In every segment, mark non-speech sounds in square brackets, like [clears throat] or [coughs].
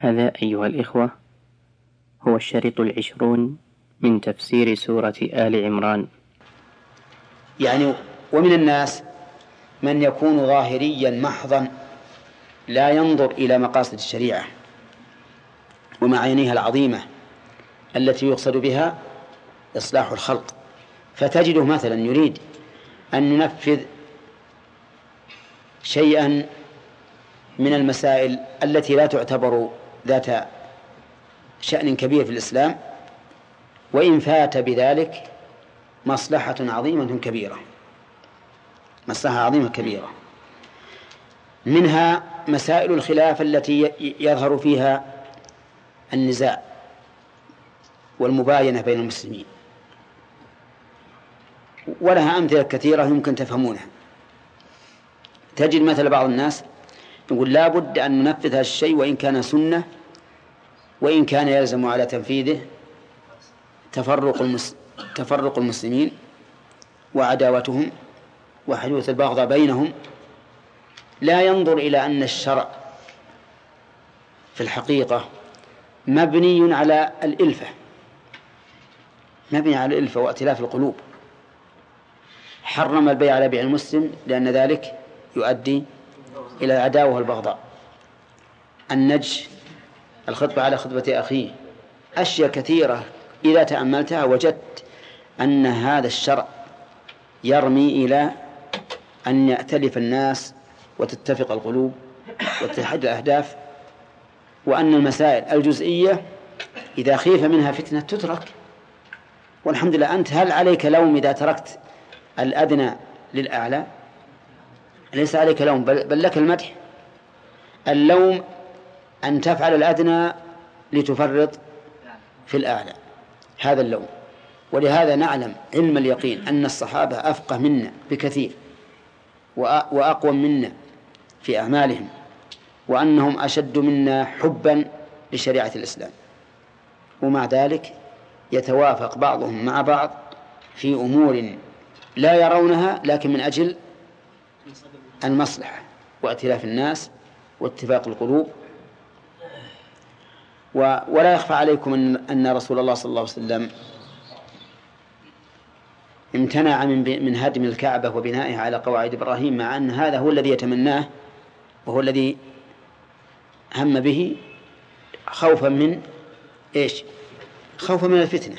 هذا أيها الإخوة هو الشريط العشرون من تفسير سورة آل عمران. يعني ومن الناس من يكون ظاهريا محضا لا ينظر إلى مقاصد الشريعة ومعانيها العظيمة التي يقصد بها إصلاح الخلق. فتجده مثلا يريد أن ينفذ شيئا من المسائل التي لا تعتبر ذات شأن كبير في الإسلام وإن فات بذلك مصلحة عظيمة كبيرة مصلحة عظيمة كبيرة. منها مسائل الخلاف التي يظهر فيها النزاع والمباينة بين المسلمين. ولها أمثلة كثيرة يمكن تفهمونها. تجد مثل بعض الناس يقول لا بد أن ننفذ هذا الشيء وإن كان سنة وإن كان يلزم على تنفيذه تفرق المس... تفرق المسلمين وعداوتهم وحدوث البغضاء بينهم. لا ينظر إلى أن الشرع في الحقيقة مبني على الإلفة مبني على الإلفة وائتلاف القلوب. حرم البيع على بيع المسلم لأن ذلك يؤدي إلى العداوة والبغضاء. النج الخطبة على خطبة أخيه أشياء كثيرة إذا تأملتها وجدت أن هذا الشرع يرمي إلى أن يأتلف الناس وتتفق القلوب وتتحد الأهداف وأن المسائل الجزئية إذا خيف منها فتنة تترك. والحمد لله أنت هل عليك لوم إذا تركت الأدنى للأعلى؟ ليس عليك لوم؟ بل لك المدح. اللوم أن تفعل الأدنى لتفرط في الأعلى. هذا اللوم. ولهذا نعلم علم اليقين أن الصحابة أفقه منا بكثير وأقوى منا في أعمالهم وأنهم أشد منا حبا لشريعة الإسلام. ومع ذلك يتوافق بعضهم مع بعض في أمور لا يرونها لكن من أجل المصلحة وائتلاف الناس واتفاق القلوب. ولا يخفى عليكم أن رسول الله صلى الله عليه وسلم امتنع من من هدم الكعبة وبنائها على قواعد إبراهيم مع أن هذا هو الذي يتمناه وهو الذي هم به خوفا من إيش؟ خوفا من الفتنة.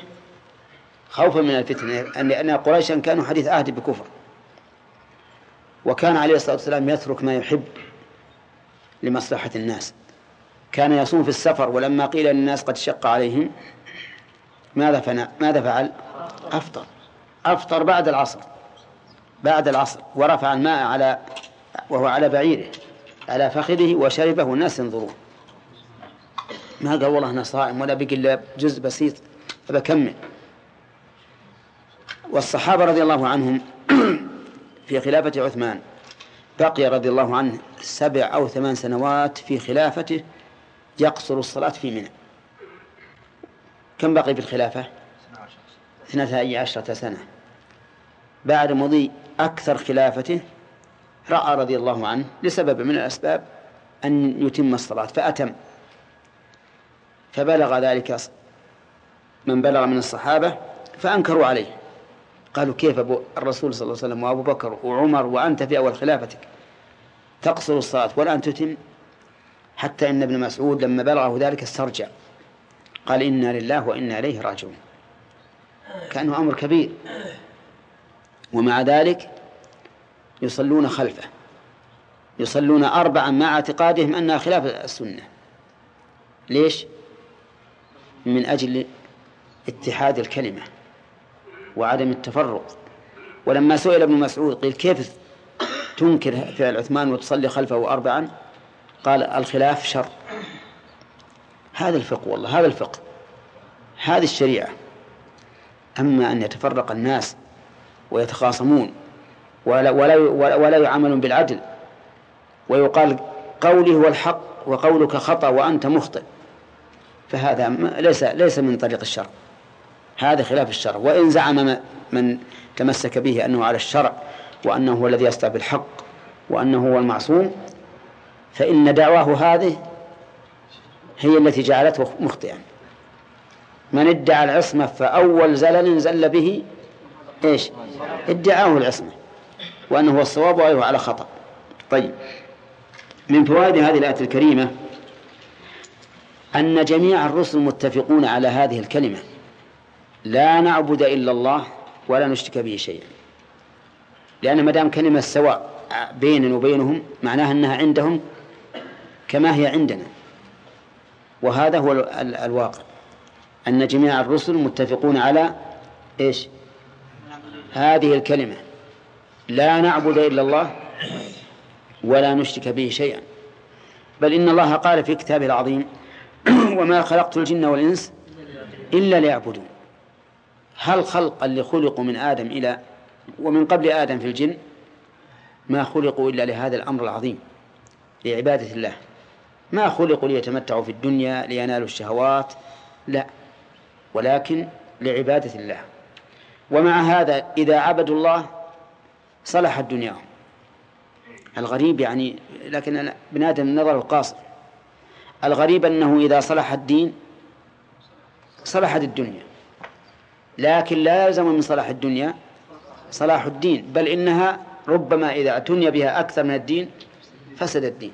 خوفا من الفتنة لأن قريشا كانوا حديث عهد بكفر. وكان عليه الصلاة والسلام يترك ما يحب لمصلحة الناس. كان يصوم في السفر ولما قيل للناس قد شق عليهم ماذا فعل ماذا فعل؟ أفطر. أفطر بعد العصر. بعد العصر. ورفع الماء على وهو على بعيره على فخذه وشربه والناس ينظرون. ما قال والله أنا صائم ولا بقي إلا جزء بسيط فبكمل. والصحابة رضي الله عنهم في خلافة عثمان. بقي رضي الله عنه سبع أو ثمان سنوات في خلافته يقصر الصلاة في منى. كم بقي في الخلافة؟ اثنتا عشرة سنة. بعد مضي أكثر خلافته رأى رضي الله عنه لسبب من الأسباب أن يتم الصلاة فأتم. فبلغ ذلك من بلغ من الصحابة فأنكروا عليه. قالوا كيف أبو الرسول صلى الله عليه وسلم وأبو بكر وعمر وأنت في أول خلافتك؟ تقصر الصلاة ولا أن تتم حتى إن ابن مسعود لما بلغه ذلك استرجع. قال إنا لله وإنا إليه راجعون. كأنه أمر كبير. ومع ذلك يصلون خلفه. يصلون أربعا مع اعتقادهم أنها خلاف السنة. ليش؟ من أجل اتحاد الكلمة. وعدم التفرق. ولما سئل ابن مسعود قيل كيف تنكر فعل عثمان وتصلي خلفه أربعا؟ قال الخلاف شر. هذا الفقه والله هذا الفقه هذه الشريعة. أما أن يتفرق الناس ويتخاصمون ولا, ولا, ولا يعاملون بالعدل ويقال قولي هو الحق وقولك خطأ وأنت مخطئ فهذا ليس ليس من طريق الشرع. هذا خلاف الشرع. وإن زعم من تمسك به أنه على الشرع وأنه هو الذي يصدع بالحق وأنه هو المعصوم فإن دعواه هذه هي التي جعلته مخطئا. من ادعى العصمة فأول زلل زل به إيش؟ ادعاه العصمة. وأنه هو الصواب وغيره على خطأ. طيب. من فوائد هذه الآية الكريمة أن جميع الرسل متفقون على هذه الكلمة. لا نعبد إلا الله ولا نشرك به شيئا. لأن ما دام كلمة سواء بيننا وبينهم معناها أنها عندهم كما هي عندنا. وهذا هو الواقع. أن جميع الرسل متفقون على إيش؟ هذه الكلمة. لا نعبد إلا الله ولا نشرك به شيئا. بل إن الله قال في كتابه العظيم [clears throat] وما خلقت الجن والإنس إلا ليعبدون. هل خلق اللي خلقوا من آدم إلى ومن قبل آدم في الجن ما خلقوا إلا لهذا الأمر العظيم لعبادة الله. ما خلقوا ليتمتعوا في الدنيا لينالوا الشهوات لا ولكن لعبادة الله. ومع هذا إذا عبدوا الله صلحت دنياهم الغريب يعني لكن ابن آدم النظر القاصر. الغريب أنه إذا صلح الدين صلحت الدنيا. لكن لا يلزم من صلاح الدنيا صلاح الدين بل إنها ربما إذا اعتني بها أكثر من الدين فسد الدين.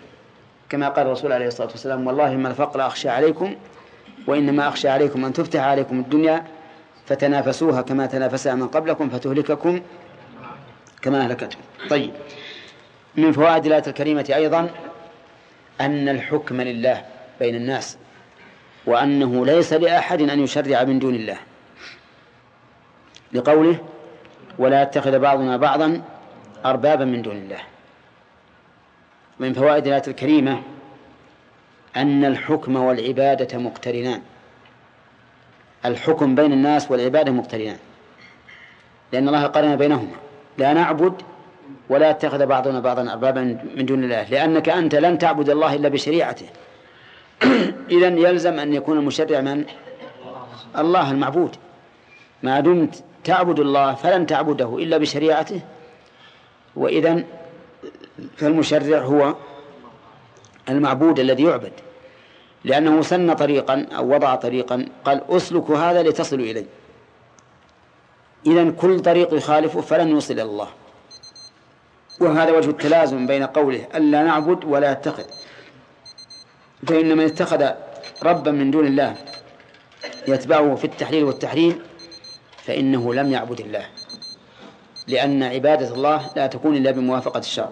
كما قال الرسول عليه الصلاة والسلام والله ما الفقر أخشى عليكم وإنما أخشى عليكم أن تفتح عليكم الدنيا فتنافسوها كما تنافسها من قبلكم فتهلككم كما أهلكتهم طيب. من فوائد الآية الكريمة أيضا أن الحكم لله بين الناس وأنه ليس لأحد أن يشرع من دون الله. لقوله ولا يتخذ بعضنا بعضا أربابا من دون الله. من فوائد الآية الكريمة أن الحكم والعبادة مقترنان. الحكم بين الناس والعبادة مقترنان. لأن الله قرن بينهما. لا نعبد ولا يتخذ بعضنا بعضا أربابا من دون الله. لأنك أنت لن تعبد الله إلا بشريعته. [coughs] إذا يلزم أن يكون المشرع من؟ الله المعبود. ما دمت تعبد الله فلن تعبده إلا بشريعته. وإذا فالمشرع هو المعبود الذي يعبد. لأنه سن طريقا أو وضع طريقا قال أسلك هذا لتصلوا إليه إذا كل طريق يخالفه فلن يوصل إلى الله. وهذا وجه التلازم بين قوله ألا نعبد ولا يتخذ فإن من اتخذ ربا من دون الله يتبعه في التحليل والتحريم فإنه لم يعبد الله لأن عبادة الله لا تكون إلا بموافقة الشرع.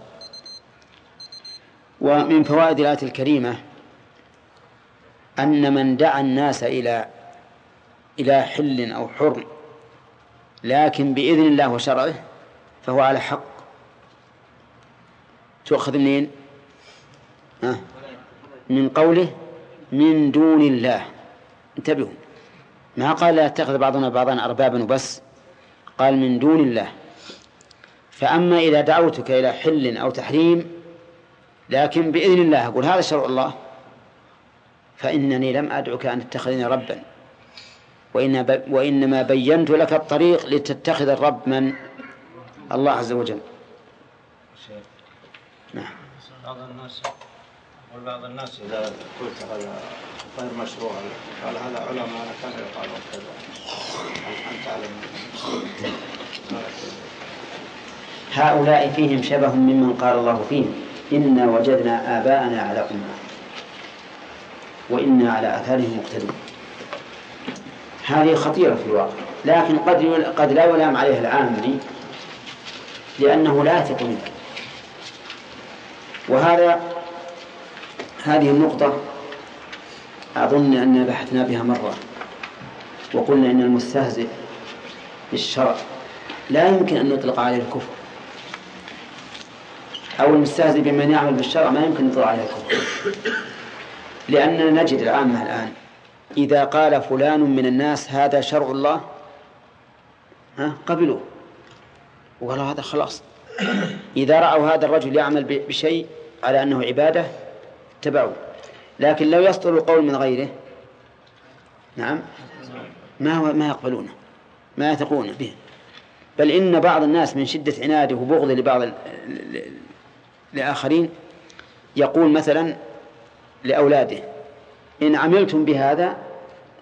ومن فوائد الآية الكريمة أن من دعا الناس إلى إلى حل أو حرم لكن بإذن الله وشرعه فهو على حق. تؤخذ منين؟ من قوله من دون الله. انتبهوا. ما قال لا يتخذ بعضنا بعضا أربابا وبس. قال من دون الله. فأما إذا دعوتك إلى حل أو تحريم لكن بإذن الله أقول هذا شرع الله. فإنني لم أدعك أن تتخذني ربا. وإن وإنما بينت لك الطريق لتتخذ الرب من الله عز وجل. نعم. بعض الناس وبعض الناس إذا قلت هذا غير مشروع قال هذا علماء كانوا يقالون كذا. أنت تعلم. هؤلاء فيهم شبه ممن قال الله فيهم. إنا وجدنا آباءنا على أمة. وإنا على آثارهم مقتدون. هذه خطيرة في الواقع. لكن قد قد لا يلام عليها العامي لأنه لا يثق منك. وهذا هذه النقطة أظن أننا بحثنا بها مرة وقلنا إن المستهزئ بالشرع لا يمكن أن نطلق عليه الكفر أو المستهزئ بمن يعمل بالشرع ما يمكن نطلق عليه الكفر لأننا نجد العامة الآن إذا قال فلان من الناس هذا شرع الله ها قبلوه. وقالوا هذا خلاص. إذا رأوا هذا الرجل يعمل بشيء على أنه عبادة اتبعوا لكن لو يصدر القول من غيره نعم ما هو ما يقبلونه ما يثقون به. بل إن بعض الناس من شدة عناده وبغضه لبعض لآخرين يقول مثلا لأولاده إن عملتم بهذا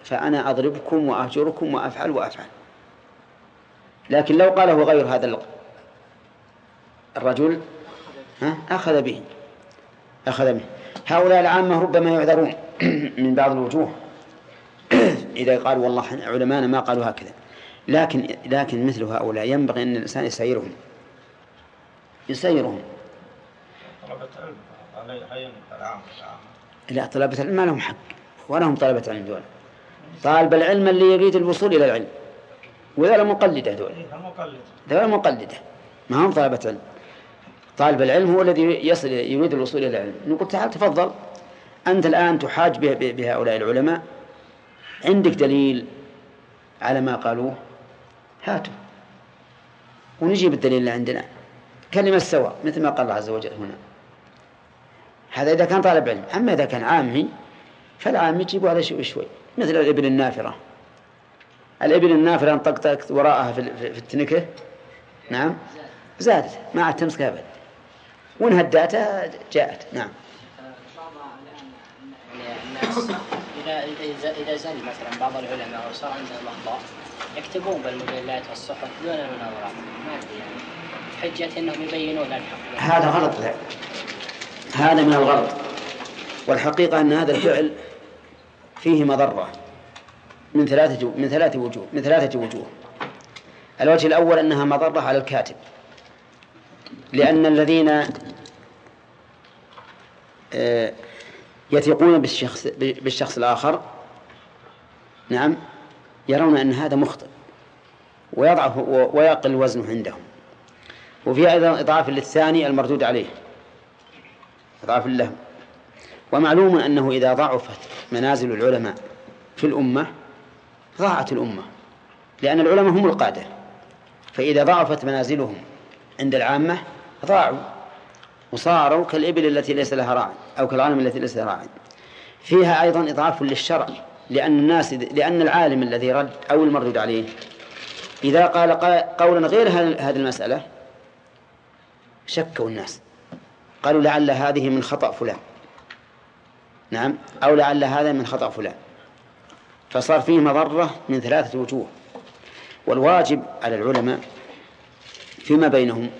فأنا أضربكم وأهجركم وأفعل وأفعل. لكن لو قاله غير هذا الرجل ها أخذ به أخذ به. هؤلاء العامة ربما يعذرون [clears throat] من بعض الوجوه [clears throat] إذا قالوا والله علماءنا ما قالوا هكذا. لكن لكن مثل هؤلاء ينبغي أن الإنسان يسيرهم. يسيرهم. طلبة علم لا طلبة العلم ما لهم حق. ولا هم طلبة علم دول. طالب العلم اللي يريد الوصول إلى العلم. وذولا مقلدة دول. ذولا مقلدة. ما هم طلبة علم طالب العلم هو الذي يصل يريد الوصول إلى العلم. نقول تعال تفضل. أنت الآن تحاج بهؤلاء العلماء. عندك دليل على ما قالوه؟ هاتوا. ونجيب الدليل اللي عندنا. كلمة سواء مثل ما قال الله عز وجل هنا. هذا إذا كان طالب علم. أما إذا كان عامي فالعامي يجيبوا على شوي شوي. مثل الإبل النافرة. الإبل النافرة انطقطقت وراءها في التنكة. نعم؟ زادت. ما عاد تمسك أبد. وإن هدأتها جاءت. نعم. الناس إذا زل مثلا بعض العلماء وصار عندهم أخطاء يكتبون بالمجلات والصحف دون المناظرات ما أدري يعني. حجه إنهم يبينون الحق. هذا غلط. لا. هذا من الغلط والحقيقة أن هذا الفعل فيه مضرة. من ثلاثة من ثلاثة وجوه من ثلاثة وجوه. الوجه الأول أنها مضرة على الكاتب. لأن الذين يثقون بالشخص بالشخص الآخر. نعم. يرون أن هذا مخطئ. ويضعف ويقل وزنه عندهم. وفي أيضا إضعاف للثاني المردود عليه. إضعاف له ومعلوم أنه إذا ضعفت منازل العلماء في الأمة ضاعت الأمة. لأن العلماء هم القادة. فإذا ضعفت منازلهم عند العامة ضاعوا. وصاروا كالإبل التي ليس لها راع أو كالغنم التي ليس لها راع فيها أيضا إضعاف للشرع لأن الناس لأن العالم الذي رد أو المردود عليه. إذا قال قولا غير هذه المسألة شكوا الناس. قالوا لعل هذه من خطأ فلان. نعم؟ أو لعل هذا من خطأ فلان. فصار فيه مضرة من ثلاثة وجوه. والواجب على العلماء فيما بينهم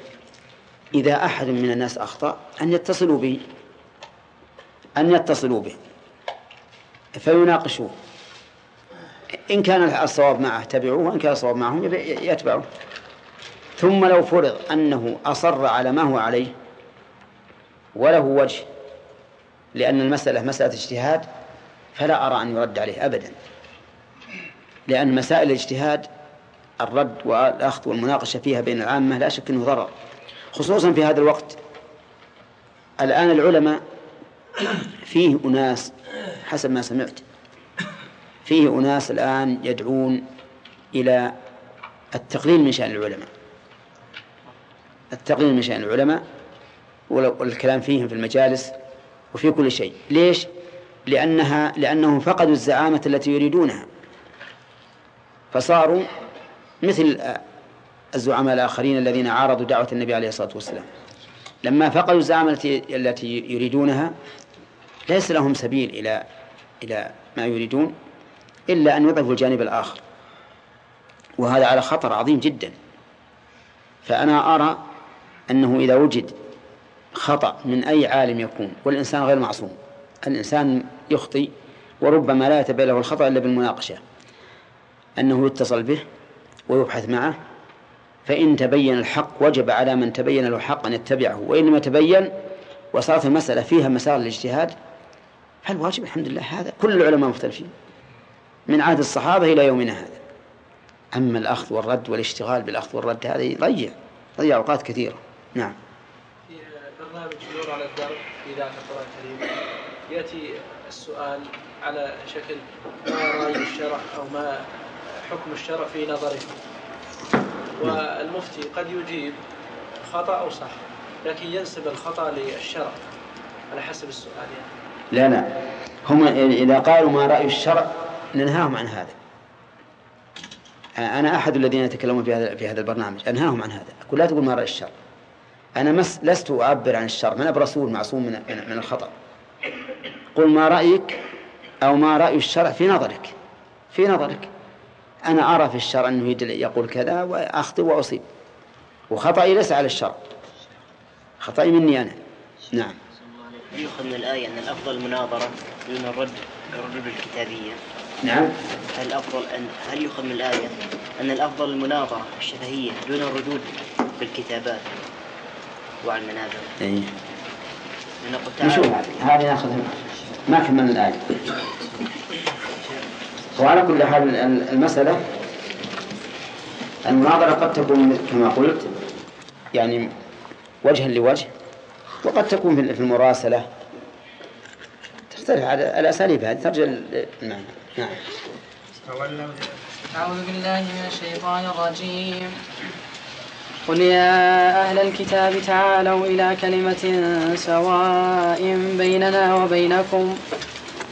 إذا أحد من الناس أخطأ أن يتصلوا به أن يتصلوا به. فيناقشوه. إن كان الصواب معه تبعوه وإن كان الصواب معهم يتبعوه. ثم لو فرض أنه أصر على ما هو عليه وله وجه لأن المسألة مسألة اجتهاد فلا أرى أن يرد عليه أبدا. لأن مسائل الاجتهاد الرد والأخذ والمناقشة فيها بين العامة لا شك أنه ضرر. خصوصا في هذا الوقت. الآن العلماء فيه أناس حسب ما سمعت فيه أناس الآن يدعون إلى التقليل من شأن العلماء. التقليل من شأن العلماء والكلام فيهم في المجالس وفي كل شيء. ليش؟ لأنها لأنهم فقدوا الزعامة التي يريدونها. فصاروا مثل الزعماء الآخرين الذين عارضوا دعوة النبي عليه الصلاة والسلام. لما فقدوا الزعامة التي يريدونها ليس لهم سبيل إلى إلى ما يريدون إلا أن يضعفوا الجانب الآخر. وهذا على خطر عظيم جدا. فأنا أرى أنه إذا وجد خطأ من أي عالم يكون والإنسان غير معصوم الإنسان يخطئ وربما لا يتبين له الخطأ إلا بالمناقشة أنه يتصل به ويبحث معه فإن تبين الحق وجب على من تبين له الحق أن يتبعه وإن لم يتبين وصارت المسألة فيها مسار الاجتهاد فالواجب الحمد لله هذا. كل العلماء مختلفين من عهد الصحابة إلى يومنا هذا. أما الأخذ والرد والاشتغال بالأخذ والرد هذا يضيع يضيع أوقات كثيرة. نعم. في برنامج نور على الدرب في ذاك القرآن الكريم. يأتي السؤال على شكل ما رأي الشرع أو ما حكم الشرع في نظره. والمفتي قد يجيب خطأ أو صح لكن ينسب الخطأ للشرع على حسب السؤال لا يعني. لا هم إذا قالوا ما رأي الشرع ننهاهم عن هذا. أنا أحد الذين يتكلمون في هذا في هذا البرنامج. أنهاهم عن هذا. أقول لا تقول ما رأي الشرع. أنا مس لست أعبر عن الشرع. من برسول معصوم من من الخطأ. قل ما رأيك أو ما رأي الشرع في نظرك. في نظرك. أنا أرى في الشرع أنه يقول كذا وأخطئ وأصيب. وخطأي ليس على الشرع. خطأي مني أنا. نعم. يؤخذ من الآية أن الأفضل المناظرة دون الرد الردود الكتابية. نعم. هل الأفضل أن هل يؤخذ من الآية أن الأفضل المناظرة الشفهية دون الردود بالكتابات وعلى المنابر؟ لنقول نشوف. هذه ناخذها. ما كملنا الآية. وعلى كل حال المسألة المناظرة قد تكون كما قلت يعني وجها لوجه وقد تكون في المراسلة. تختلف على الأساليب هذه ترجع المعنى نعم. أعوذ بالله من الشيطان الرجيم. قل يا أهل الكتاب تعالوا إلى كلمة سواء بيننا وبينكم.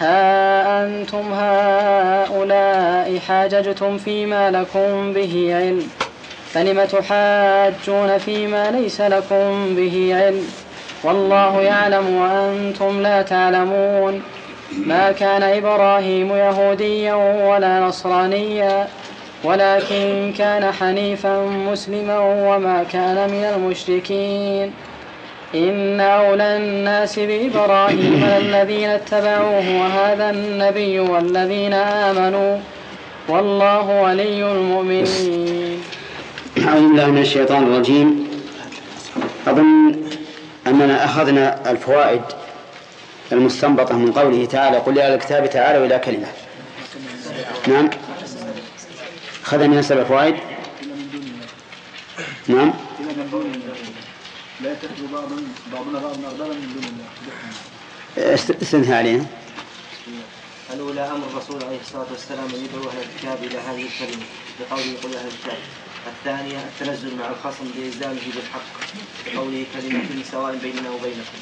ها أنتم هؤلاء حاججتم فيما لكم به علم. فلم تحاجون فيما ليس لكم به علم؟ والله يعلم وأنتم لا تعلمون. ما كان إبراهيم يهوديا ولا نصرانيا ولكن كان حنيفا مسلما وما كان من المشركين. إن أولى الناس بإبراهيم الذين اتبعوه وهذا النبي والذين آمنوا والله ولي المؤمنين. أعوذ بالله من الشيطان الرجيم. أظن أننا أخذنا الفوائد المستنبطة من قوله تعالى قل يا الكتاب تعالوا إلى كلمة. نعم. أخذنا من سبع فوائد. نعم. لا يتخذ بعضنا بعضا أربابا من دون الله. استنهى علينا. الأولى أمر الرسول عليه الصلاة والسلام أن يدعو أهل الكتاب إلى هذه الكلمة. بقوله قل أهل الكتاب الثانية التنزل مع الخصم بإلزامه بالحق. بقوله كلمة سواء بيننا وبينكم.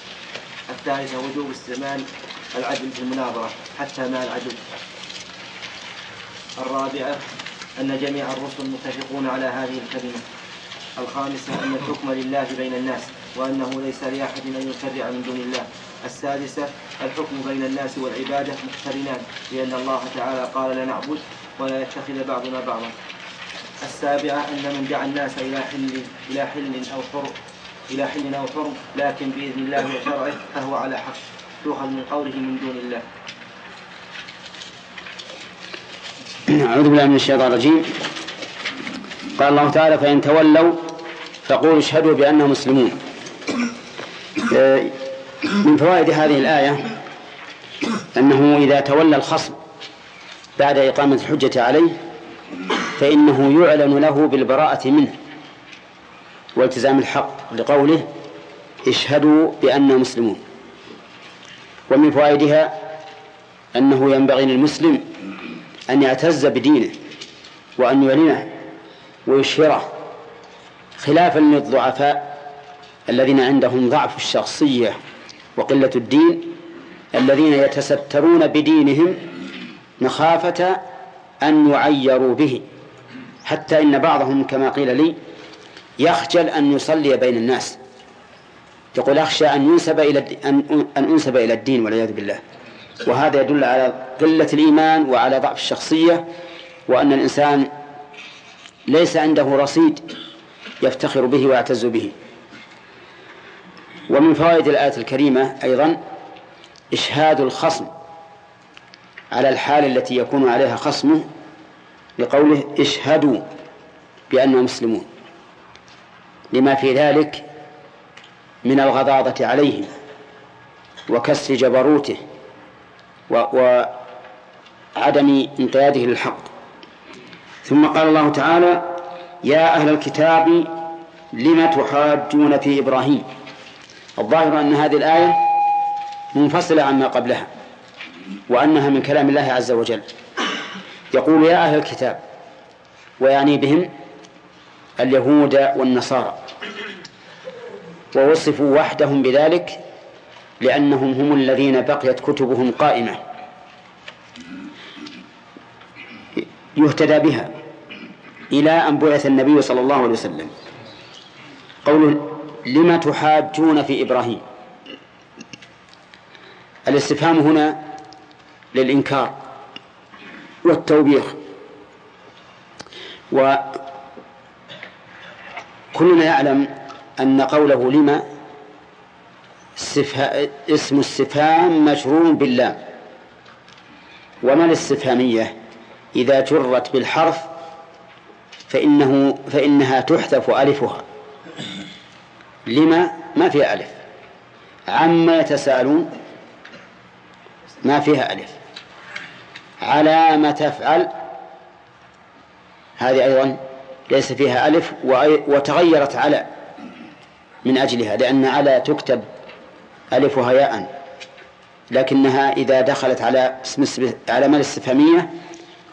الثالثة وجوب استعمال العدل في المناظرة حتى مع العدو. الرابعة أن جميع الرسل متفقون على هذه الكلمة. الخامسة أن الحكم لله بين الناس وأنه ليس لأحد أن يشرع من دون الله. السادسة الحكم بين الناس والعبادة مقترنان لأن الله تعالى قال لنعبد ولا يتخذ بعضنا بعضا. السابعة أن من دعا الناس إلى حل إلى حل أو حر إلى حل أو حرم لكن بإذن الله وشرعه فهو على حق. يؤخذ من قوله من دون الله. أعوذ بالله من الشيطان الرجيم. قال الله تعالى فإن تولوا فقولوا اشهدوا بأنهم مسلمون. من فوائد هذه الآية أنه إذا تولى الخصم بعد إقامة الحجة عليه فإنه يعلن له بالبراءة منه والتزام الحق لقوله اشهدوا بأننا مسلمون. ومن فوائدها أنه ينبغي للمسلم أن يعتز بدينه وأن يعلنه ويشهره خلافا للضعفاء الذين عندهم ضعف الشخصية وقلة الدين الذين يتسترون بدينهم مخافة أن يعيروا به. حتى إن بعضهم كما قيل لي يخجل أن يصلي بين الناس. يقول أخشى أن ينسب إلى أن أن أنسب إلى الدين والعياذ بالله. وهذا يدل على قلة الإيمان وعلى ضعف الشخصية وأن الإنسان ليس عنده رصيد يفتخر به ويعتز به. ومن فوائد الآية الكريمة أيضا إشهاد الخصم على الحال التي يكون عليها خصمه لقوله إشهدوا بأنهم مسلمون. لما في ذلك من الغضاضة عليهم وكسر جبروته وعدم انقياده للحق. ثم قال الله تعالى يا أهل الكتاب لم تحاجون في إبراهيم؟ الظاهر أن هذه الآية منفصلة عما قبلها وأنها من كلام الله عز وجل. يقول يا أهل الكتاب ويعني بهم اليهود والنصارى. ووصفوا وحدهم بذلك لأنهم هم الذين بقيت كتبهم قائمة. يهتدى بها إلى أن بعث النبي صلى الله عليه وسلم. قوله لم تحاجون في إبراهيم؟ الاستفهام هنا للإنكار والتوبيخ. وكلنا يعلم أن قوله لما اسم استفهام مجرور باللام. وما الاستفهامية؟ إذا جرت بالحرف فإنه فإنها تحذف ألفها. لما؟ ما فيها ألف. عما يتساءلون ما فيها ألف. على ما تفعل هذه أيضا ليس فيها ألف وتغيرت على من أجلها لأن على تكتب ألفها ياء لكنها إذا دخلت على اسم على ما الاستفهامية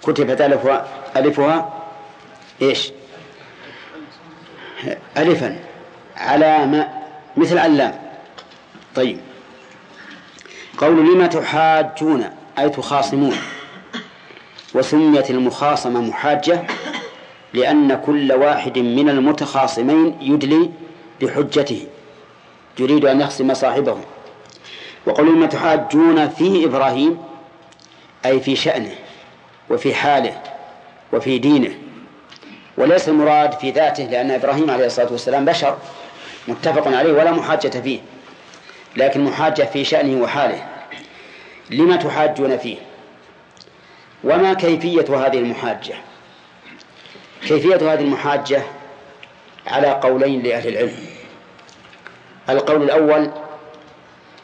كتبت ألفها ألفها إيش؟ ألفا على ما مثل علام طيب. قول لما تحاجون أي تخاصمون؟ وسميت المخاصمة محاجة لأن كل واحد من المتخاصمين يدلي بحجته. يريد أن يخصم صاحبه. وقول ما تحاجون في إبراهيم أي في شأنه. وفي حاله وفي دينه. وليس المراد في ذاته لأن إبراهيم عليه الصلاة والسلام بشر متفق عليه ولا محاجة فيه لكن محاجة في شأنه وحاله. لما تحاجون فيه؟ وما كيفية هذه المحاجة؟ كيفية هذه المحاجة على قولين لأهل العلم. القول الأول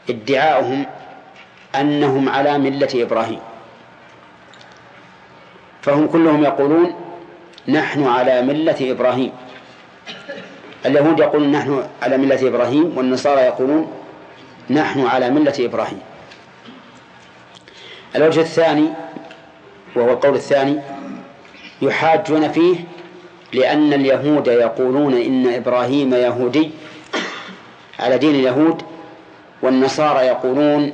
ادعاؤهم أنهم على ملة إبراهيم. فهم كلهم يقولون نحن على ملة إبراهيم. اليهود يقولون نحن على ملة إبراهيم والنصارى يقولون نحن على ملة إبراهيم. الوجه الثاني وهو القول الثاني يحاجون فيه لأن اليهود يقولون إن إبراهيم يهودي على دين اليهود والنصارى يقولون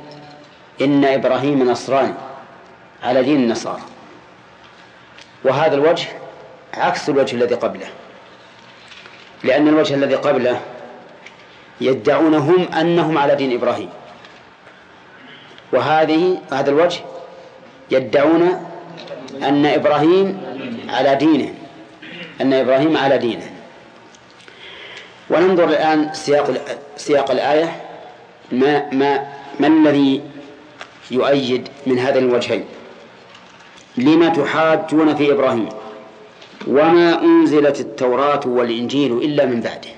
إن إبراهيم نصراني على دين النصارى. وهذا الوجه عكس الوجه الذي قبله. لأن الوجه الذي قبله يدعون هم أنهم على دين إبراهيم. وهذه هذا الوجه يدعون أن إبراهيم على دينه. أن إبراهيم على دينه. وننظر الآن سياق سياق الآية. ما ما ما الذي يؤيد من هذين الوجهين؟ لما تحاجون في إبراهيم وما أنزلت التوراة والإنجيل إلا من بعده.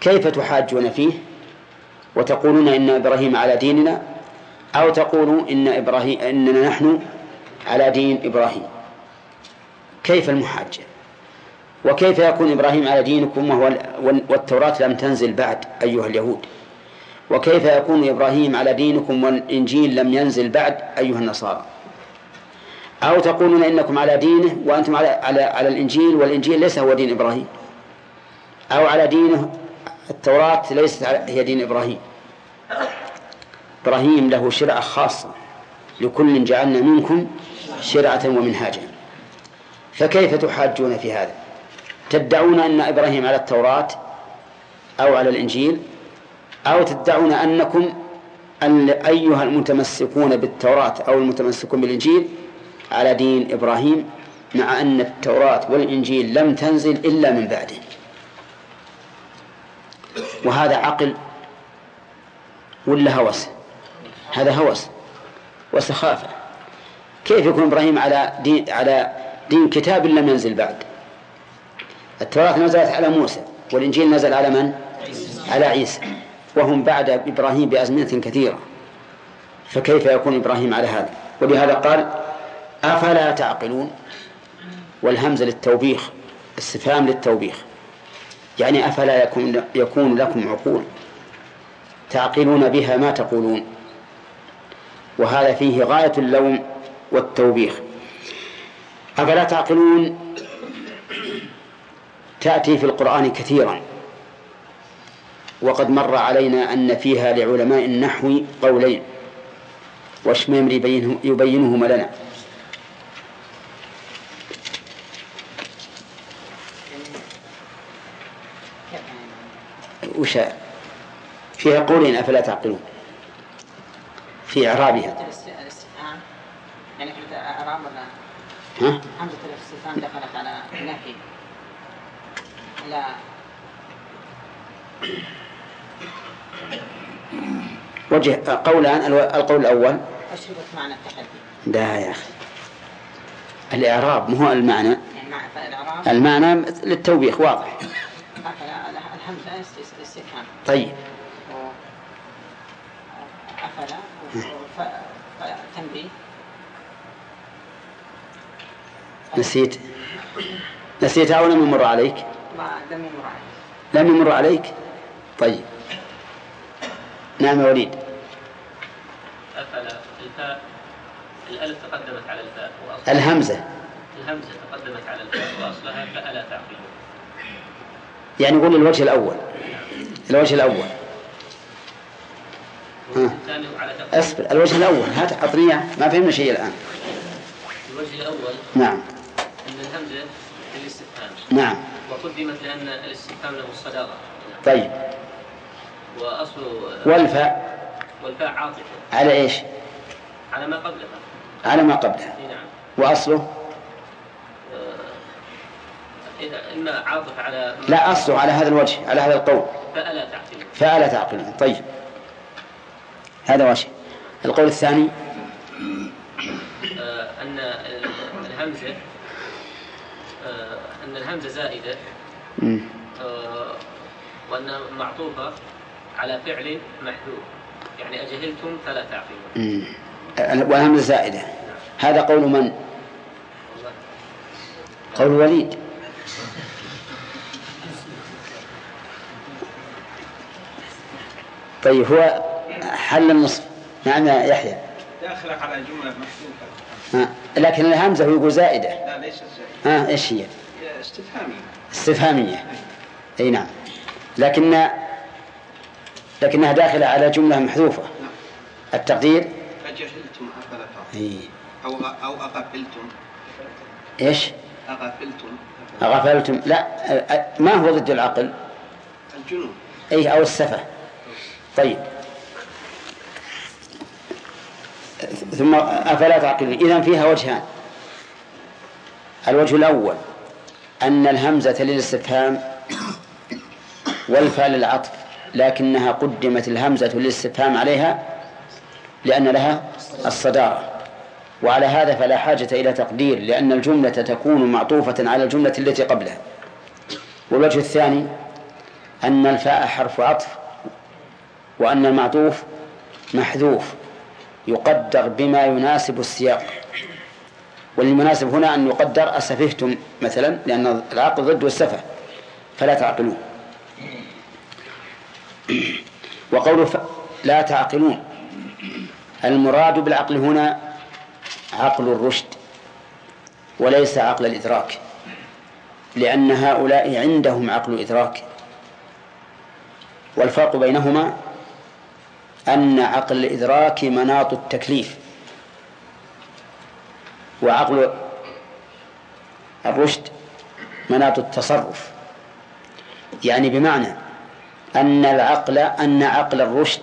كيف تحاجون فيه؟ وتقولون إن إبراهيم على ديننا أو تقولوا إن إبراهيم إننا نحن على دين إبراهيم؟ كيف المحاجة وكيف يكون إبراهيم على دينكم وهو والتوراة لم تنزل بعد أيها اليهود؟ وكيف يكون إبراهيم على دينكم والإنجيل لم ينزل بعد أيها النصارى؟ أو تقولون إنكم على دينه وأنتم على على على الإنجيل والإنجيل ليس هو دين إبراهيم. أو على دينه التوراة ليست هي دين إبراهيم. إبراهيم له شرعة خاصة. لكل جعلنا منكم شرعة ومنهاجا. فكيف تحاجون في هذا؟ تدعون أن إبراهيم على التوراة أو على الإنجيل؟ أو تدعون أنكم أن أيها المتمسكون بالتوراة أو المتمسكون بالإنجيل على دين إبراهيم مع أن التوراة والإنجيل لم تنزل إلا من بعده. وهذا عقل ولا هوس؟ هذا هوس وسخافة. كيف يكون إبراهيم على دين على دين كتاب لم ينزل بعد؟ التوراة نزلت على موسى والإنجيل نزل على من؟ على عيسى. وهم بعد إبراهيم بأزمنة كثيرة. فكيف يكون إبراهيم على هذا؟ ولهذا قال أفلا تعقلون؟ والهمزة للتوبيخ استفهام للتوبيخ. يعني أفلا يكون, يكون لكم عقول. تعقلون بها ما تقولون. وهذا فيه غاية اللوم والتوبيخ. أفلا تعقلون؟ تأتي في القرآن كثيرا. وقد مر علينا أن فيها لعلماء النحو قولين. يبينه يبينهما لنا. وش فيها قولين أفلا تعقلون؟ في إعرابها. يعني في الإعراب ولا؟ ها؟ همزة الإستفهام دخلت على نفي لا. وجه قولان القول الأول. أشربت معنى التحدي. لا يا أخي. الإعراب مو هو المعنى؟ يعني المعنى للتوبيخ واضح. الهمزة است- استفهام طيب. و- أفلا؟ ف- فتنبيه نسيت. نسيتها أو لم يمر عليك؟ ما لم يمر عليه لم يمر عليك؟ طيب. نعم يا وليد. أفلا؟ الفاء الألف تقدمت على الفاء الهمزة. الهمزة تقدمت على الفاء وأصلها فألا تعقلون يعني قول الوجه الأول. الوجه الأول. أصبر الوجه الأول. هات إياه. ما فهمنا شيء الآن. الوجه الأول. نعم. أن الهمزة للاستفهام. نعم. وقدمت لأن الاستفهام له الصداقة طيب. وأصل والفاء. والفاء عاطفة. على إيش؟ على ما قبلها. على ما قبلها. نعم. وأصله؟ إما عاطف على لا أصله على هذا الوجه على هذا القول. فألا تعقلون فألا تعقلون طيب. هذا وجه. القول الثاني. آه، أن الهمزة آه، أن الهمزة زائدة. آه، وأنها معطوفة على فعل محذوف. يعني أجهلتم فلا تعقلون. والهمزة زائدة. هذا قول من؟ قول وليد. طيب هو حل النصف نعم يا يحيى. داخلة على جملة محذوفة ها. لكن الهمزة هو يقول زائدة. لا ليست زائدة. ها إيش هي؟ هي استفهامية. استفهامية. أي نعم. لكن لكنها داخلة على جملة محذوفة. التقدير؟ أجهلتم أفلا تعقلون إي. أو أو أغفلتم. إيش؟ أغفلتم. أغفلتم. لا ما هو ضد العقل؟ الجنون. اي أو السفة. طيب. ثم أفلا تعقلون. اذا فيها وجهان. الوجه الأول أن الهمزة للاستفهام والفاء للعطف لكنها قدمت الهمزة للاستفهام عليها لأن لها الصدارة. وعلى هذا فلا حاجة إلى تقدير لأن الجملة تكون معطوفة على الجملة التي قبلها. والوجه الثاني أن الفاء حرف عطف وأن المعطوف محذوف يقدر بما يناسب السياق. والمناسب هنا أن يقدر أسفهتم مثلا لأن العقل ضد السفه فلا تعقلون. وقوله. لا تعقلون. المراد بالعقل هنا عقل الرشد وليس عقل الإدراك. لأن هؤلاء عندهم عقل إدراك والفرق بينهما أن عقل الإدراك مناط التكليف. وعقل الرشد مناط التصرف. يعني بمعنى أن العقل أن عقل الرشد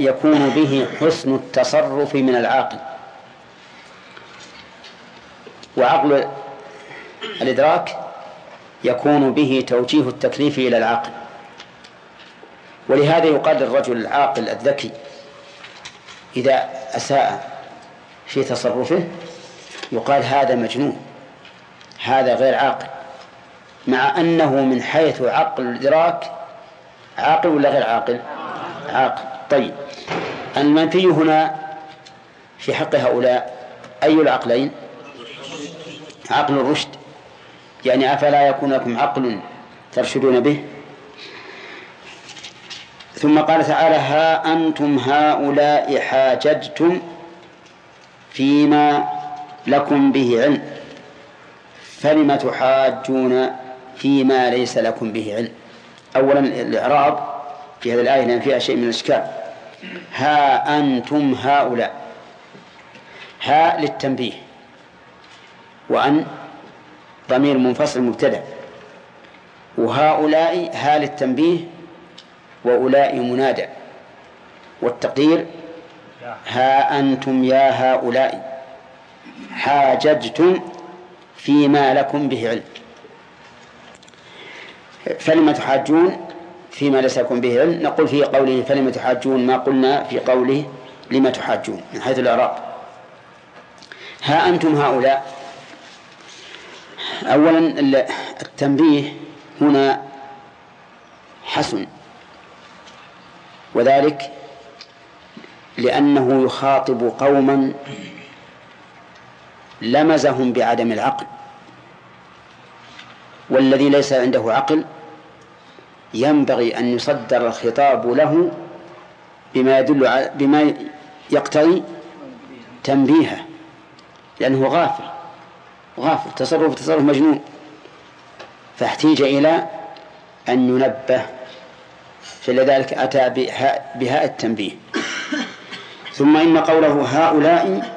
يكون به حسن التصرف من العاقل. وعقل الإدراك يكون به توجيه التكليف إلى العقل ولهذا يقال للرجل العاقل الذكي إذا أساء في تصرفه يقال هذا مجنون هذا غير عاقل مع أنه من حيث عقل الإدراك عاقل ولا غير عاقل؟ عاقل. طيب المنفي هنا في حق هؤلاء أي العقلين؟ عقل الرشد يعني أفلا يكون لكم عقل ترشدون به؟ ثم قال تعالى ها أنتم هؤلاء حاججتم فيما لكم به علم. فلم تحاجون فيما ليس لكم به علم؟ أولا الإعراب في هذه الآية لأن فيها شيء من الإشكال. ها أنتم هؤلاء. ها للتنبيه. وأن ضمير منفصل مبتدأ. وهؤلاء ها للتنبيه وأولئك منادى. والتقدير ها أنتم يا هؤلاء حاججتم فيما لكم به علم. فلم تحاجون فيما ليس لكم به علم؟ نقول في قوله فلم تحاجون ما قلنا في قوله لم تحاجون من حيث الإعراب. ها أنتم هؤلاء. أولا التنبيه هنا حسن. وذلك لأنه يخاطب قوما لمزهم بعدم العقل والذي ليس عنده عقل ينبغي أن يصدر الخطاب له بما يدل على بما يقتضي تنبيهه لأنه غافل غافل تصرف تصرف مجنون فاحتيج إلى أن ينبه فلذلك أتى بهاء التنبيه. ثم إن قوله هؤلاء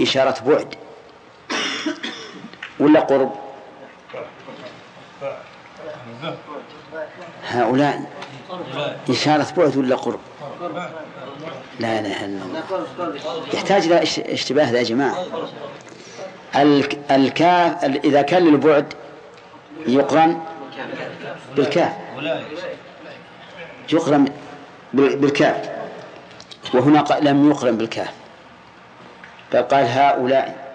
إشارة بعد. ولا قرب؟ هؤلاء إشارة بعد ولا قرب؟ لا لا يحتاج إلى اشتباه يا جماعة. الكاف إذا كان للبعد يقرن بالكاف. يقرن بالكاف. وهنا لم يقرن بالكاف. بل قال هؤلاء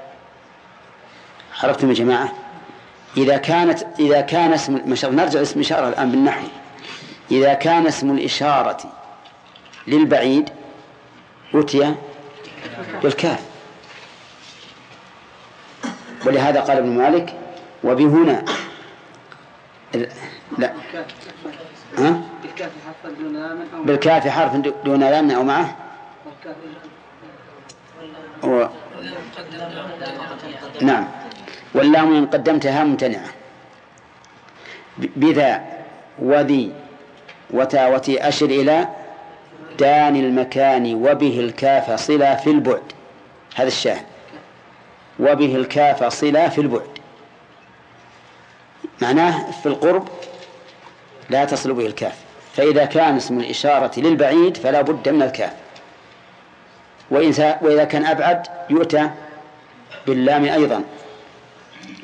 عرفتم يا جماعة إذا كانت إذا كان اسم المشار نرجع اسم الإشارة الآن بالنحو. إذا كان اسم الإشارة للبعيد أتي بالكاف. ولهذا قال ابن مالك وبهنا لا. ها؟ بالكاف حرف دون لام أو معه. و... نعم. واللام إن قدمتها ممتنعة. بذا وذي وتا وتي أشر إلى دان المكان وبه الكاف صلة في البعد. هذا الشاهد. وبه الكاف صلة في البعد. معناه في القرب لا تصل به الكاف. فإذا كان اسم الإشارة للبعيد فلا بد من الكاف. وإذا كان أبعد يؤتى باللام أيضا.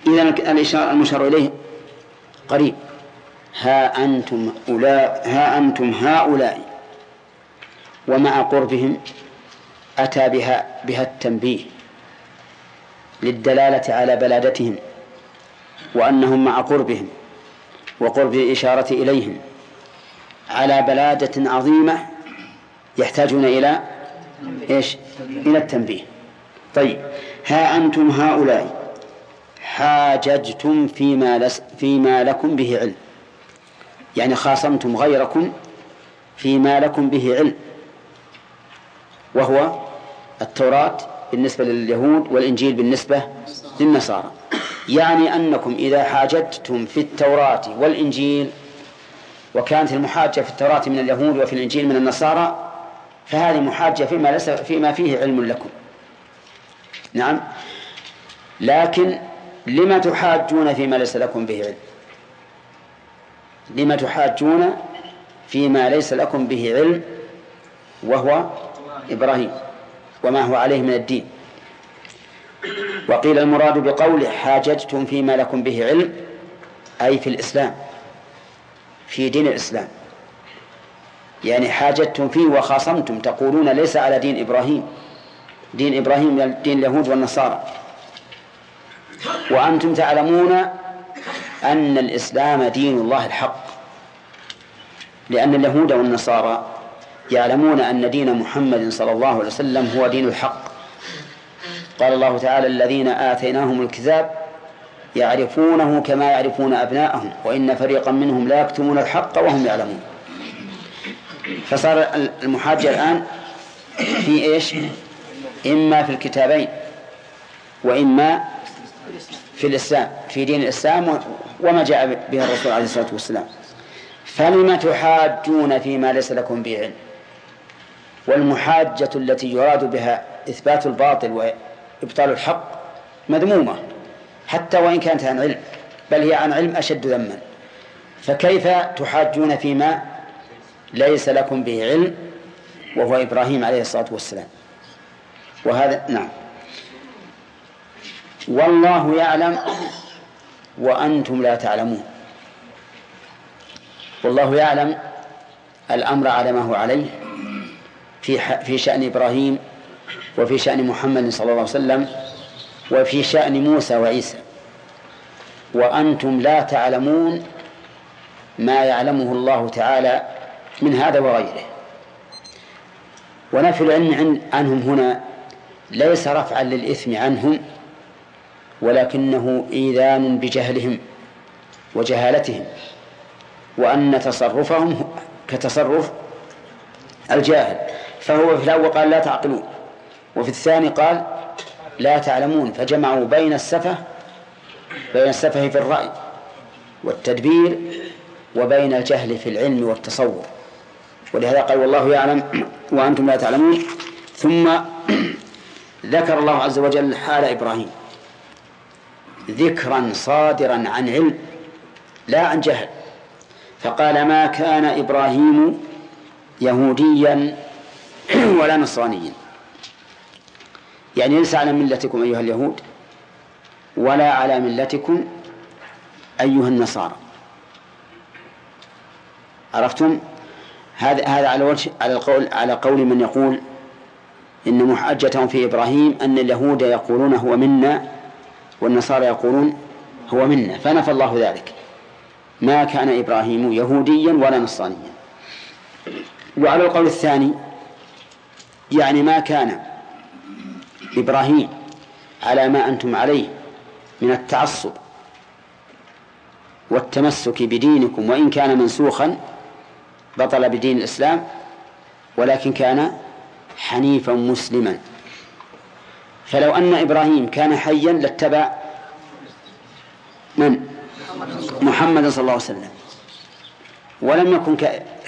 إذا الإشارة المشار إليه قريب. ها أنتم أولاء ها أنتم هؤلاء ومع قربهم أتى بها بها التنبيه للدلالة على بلادتهم وأنهم مع قربهم وقرب الإشارة إليهم. على بلادة عظيمة يحتاجون إلى إيش؟ إلى التنبيه. طيب ها أنتم هؤلاء حاججتم فيما, لس فيما لكم به علم. يعني خاصمتم غيركم فيما لكم به علم. وهو التوراة بالنسبة لليهود والإنجيل بالنسبة للنصارى. يعني أنكم إذا حاججتم في التوراة والإنجيل وكانت المحاجة في التوراة من اليهود وفي الإنجيل من النصارى فهذه محاجة فيما, ليس فيما فيه علم لكم. نعم. لكن لما تحاجون فيما ليس لكم به علم؟ لما تحاجون فيما ليس لكم به علم وهو إبراهيم وما هو عليه من الدين. وقيل المراد بقول حاججتم فيما لكم به علم أي في الإسلام. في دين الإسلام. يعني حاججتم فيه وخاصمتم تقولون ليس على دين إبراهيم. دين إبراهيم دين اليهود والنصارى. وأنتم تعلمون أن الإسلام دين الله الحق. لأن اليهود والنصارى يعلمون أن دين محمد صلى الله عليه وسلم هو دين الحق. قال الله تعالى الذين آتيناهم الكتاب يعرفونه كما يعرفون أبناءهم وإن فريقا منهم لا يكتمون الحق وهم يعلمون. فصار المحاجة الآن في إيش؟ إما في الكتابين وإما في الإسلام في دين الإسلام وما جاء به الرسول عليه الصلاة والسلام. فلم تحاجون فيما ليس لكم به علم؟ والمحاجة التي يراد بها إثبات الباطل وإبطال الحق مذمومة. حتى وإن كانت عن علم بل هي عن علم أشد ذما. فكيف تحاجون فيما ليس لكم به علم وهو إبراهيم عليه الصلاة والسلام؟ وهذا نعم. والله يعلم وأنتم لا تعلمون. والله يعلم الأمر على ما هو عليه في في شأن إبراهيم وفي شأن محمد صلى الله عليه وسلم وفي شأن موسى وعيسى. وأنتم لا تعلمون ما يعلمه الله تعالى من هذا وغيره. ونفي العلم عنهم هنا ليس رفعا للإثم عنهم ولكنه إيذان بجهلهم وجهالتهم وأن تصرفهم كتصرف الجاهل. فهو في الأول قال لا تعقلون وفي الثاني قال لا تعلمون فجمعوا بين السفة بين السفه في الرأي والتدبير وبين الجهل في العلم والتصور. ولهذا قال والله يعلم وأنتم لا تعلمون. ثم ذكر الله عز وجل حال إبراهيم ذكرا صادرا عن علم لا عن جهل. فقال ما كان إبراهيم يهوديا ولا نصرانيا. يعني ليس على ملتكم أيها اليهود ولا على ملتكم أيها النصارى. عرفتم؟ هذا هذا على وجه على القول على قول من يقول إن محجتهم في إبراهيم أن اليهود يقولون هو منا والنصارى يقولون هو منا فنفى الله ذلك. ما كان إبراهيم يهوديا ولا نصرانيا. وعلى القول الثاني يعني ما كان إبراهيم على ما أنتم عليه من التعصب والتمسك بدينكم وإن كان منسوخا بطل بدين الإسلام ولكن كان حنيفا مسلما. فلو أن إبراهيم كان حيا لاتبع من؟ محمد صلى الله عليه وسلم. ولم يكن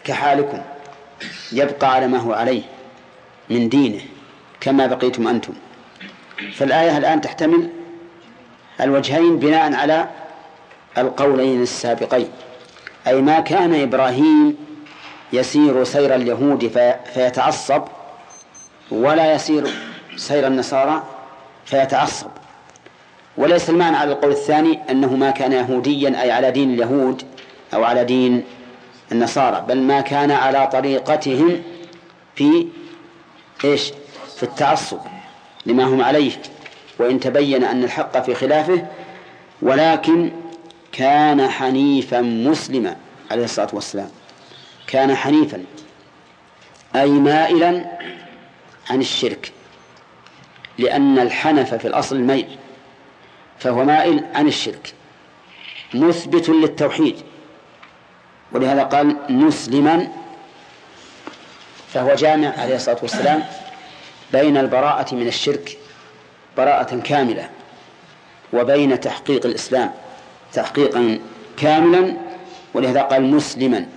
كحالكم يبقى على ما هو عليه من دينه كما بقيتم أنتم. فالآية الآن تحتمل الوجهين بناء على القولين السابقين. أي ما كان إبراهيم يسير سير اليهود فيتعصب ولا يسير سير النصارى فيتعصب. وليس المعنى على القول الثاني أنه ما كان يهوديا أي على دين اليهود أو على دين النصارى بل ما كان على طريقتهم في إيش؟ في التعصب. لما هم عليه وإن تبين أن الحق في خلافه ولكن كان حنيفا مسلما عليه الصلاة والسلام. كان حنيفا أي مائلا عن الشرك لأن الحنف في الأصل الميل فهو مائل عن الشرك مثبت للتوحيد. ولهذا قال مسلما فهو جامع عليه الصلاة والسلام. بين البراءة من الشرك براءة كاملة وبين تحقيق الإسلام تحقيقا كاملا ولهذا قال مسلما.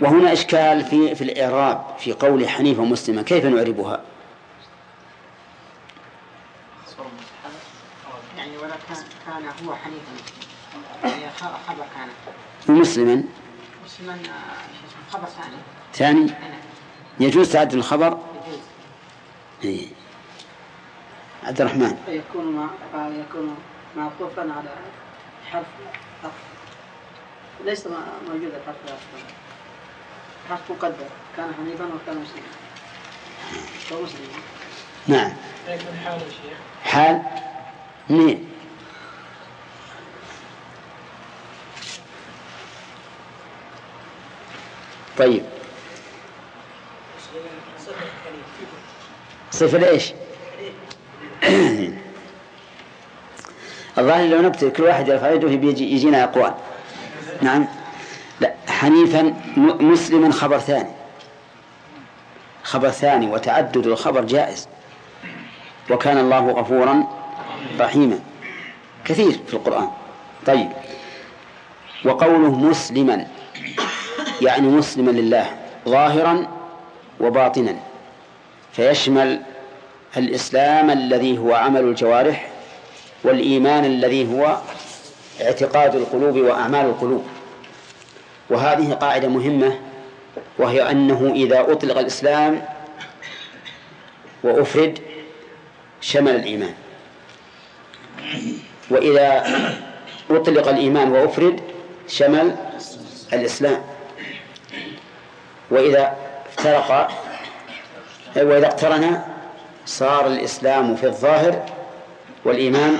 وهنا إشكال في في الإعراب في قول حنيفا مسلما كيف نعربها؟ يعني ولا كان هو حنيفا يعني خبر كان. ومسلما. مسلما آه، خبر ثاني. ثاني؟ يجوز تعدد الخبر؟ إيه. عبد الرحمن. يكون مع يكون معطوفا على حرف ليس موجودا حرف حرف مقدر. كان حنيفا وكان مسلما. ومسلما نعم. حال الشيخ حال منين؟ طيب. صفة إيش؟ الظاهر لو نكتب كل واحد يرفع يده يجينا أقوال. نعم. لا حنيفا مسلما خبر ثاني. خبر ثاني وتعدد الخبر جائز. وكان الله غفورا رحيما. كثير في القرآن. طيب. وقوله مسلما يعني مسلما لله ظاهرا وباطنا. فيشمل الإسلام الذي هو عمل الجوارح والإيمان الذي هو اعتقاد القلوب وأعمال القلوب. وهذه قاعدة مهمة وهي أنه إذا أطلق الإسلام وأفرد شمل الإيمان. وإذا أطلق الإيمان وأفرد شمل الإسلام. وإذا افترق وإذا اقترن صار الإسلام في الظاهر والإيمان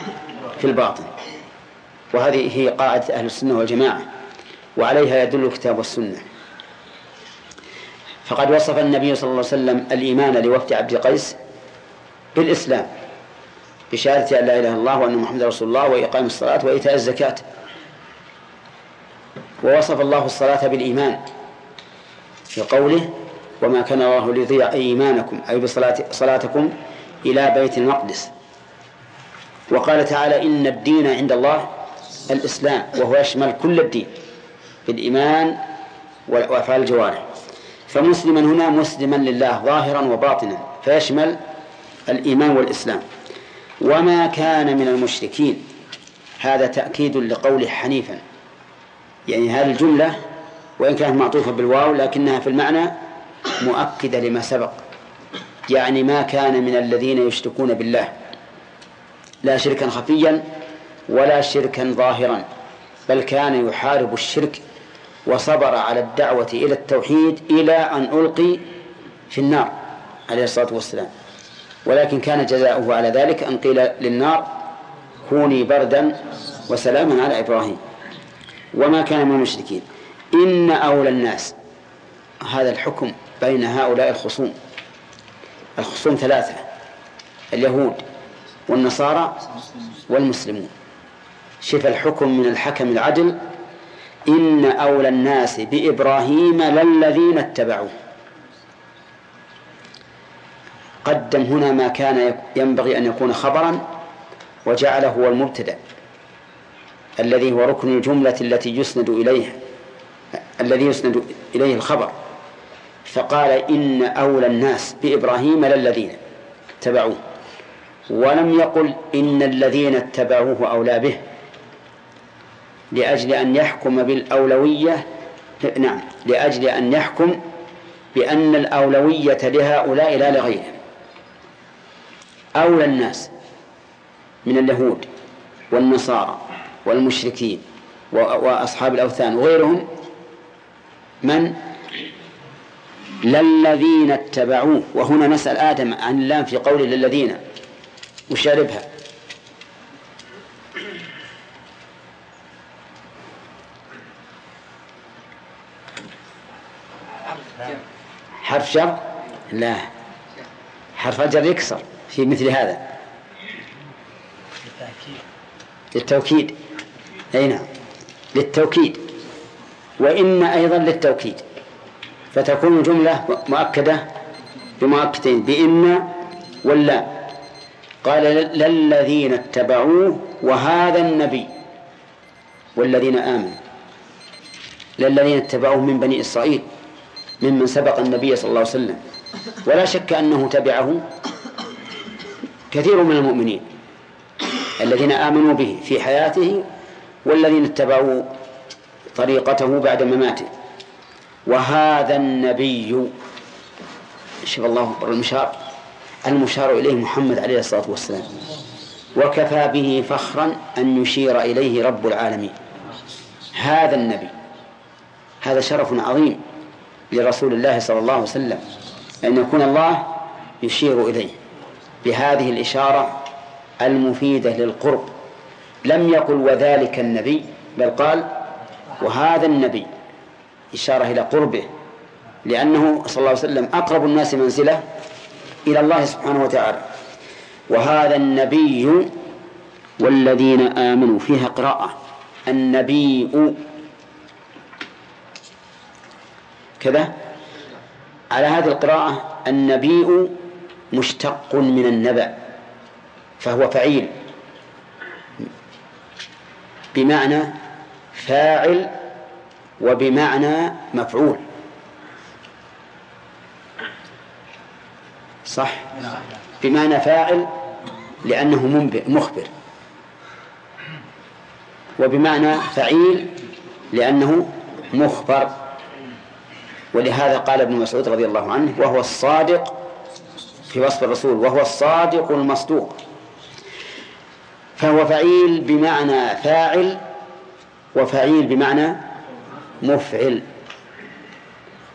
في الباطن. وهذه هي قاعدة أهل السنة والجماعة وعليها يدل الكتاب والسنة. فقد وصف النبي صلى الله عليه وسلم الإيمان لوفد عبد قيس بالإسلام بشهادة أن لا إله إلا الله وأن محمد رسول الله وإقام الصلاة وإيتاء الزكاة. ووصف الله الصلاة بالإيمان في قوله وما كان الله ليضيع إيمانكم أي بصلاة صلاتكم إلى بيت المقدس. وقال تعالى إن الدين عند الله الإسلام وهو يشمل كل الدين بالإيمان وأفعال الجوارح فمسلما هنا مسلما لله ظاهرا وباطنا فيشمل الإيمان والإسلام. وما كان من المشركين هذا تأكيد لقوله حنيفا. يعني هذه الجملة وإن كانت معطوفة بالواو لكنها في المعنى مؤكدة لما سبق. يعني ما كان من الذين يشركون بالله. لا شركا خفيا ولا شركا ظاهرا. بل كان يحارب الشرك وصبر على الدعوة إلى التوحيد إلى أن ألقي في النار عليه الصلاة والسلام. ولكن كان جزاؤه على ذلك أن قيل للنار كوني بردا وسلاما على إبراهيم وما كان من المشركين. إن أولى الناس. هذا الحكم بين هؤلاء الخصوم. الخصوم ثلاثة اليهود والنصارى والمسلمون. شف الحكم من الحكم العدل. إن أولى الناس بإبراهيم للذين اتبعوه. قدم هنا ما كان ينبغي أن يكون خبرا وجعله هو المبتدأ الذي هو ركن الجملة التي يسند إليه الذي يسند إليه الخبر. فقال إن أولى الناس بإبراهيم للذين اتبعوه. ولم يقل إن الذين اتبعوه أولى به لأجل أن يحكم بالأولوية نعم لأجل أن يحكم بأن الأولوية لهؤلاء لا لغيرهم. أولى الناس من اليهود والنصارى والمشركين وأصحاب الأوثان وغيرهم من؟ للذين اتبعوه. وهنا نسأل آدم عن اللام في قوله للذين. وشاربها حرف جر لا. حرف الجر يكسر في مثل هذا. للتوكيد. أي نعم. للتوكيد. وإن أيضا للتوكيد. فتكون الجملة مؤكدة بمؤكدين بإن ولا. قال للذين اتبعوه وهذا النبي والذين آمنوا. للذين اتبعوه من بني إسرائيل ممن سبق النبي صلى الله عليه وسلم. ولا شك أنه تبعه كثير من المؤمنين الذين آمنوا به في حياته والذين اتبعوا طريقته بعد مماته. وهذا النبي شوف الله المشار المشار إليه محمد عليه الصلاة والسلام. وكفى به فخرا أن يشير إليه رب العالمين. هذا النبي هذا شرف عظيم لرسول الله صلى الله عليه وسلم أن يكون الله يشير إليه. بهذه الإشارة المفيدة للقرب. لم يقل وذلك النبي بل قال وهذا النبي إشارة إلى قربه لأنه صلى الله عليه وسلم أقرب الناس منزلة إلى الله سبحانه وتعالى. وهذا النبي والذين آمنوا فيها قراءة. النبي كذا. على هذه القراءة النبي مشتق من النبأ فهو فعيل. بمعنى فاعل وبمعنى مفعول. صح؟ بمعنى فاعل لأنه منبئ مخبر. وبمعنى فعيل لأنه مخبر. ولهذا قال ابن مسعود رضي الله عنه وهو الصادق في وصف الرسول وهو الصادق المصدوق فهو فعيل بمعنى فاعل وفعيل بمعنى مفعل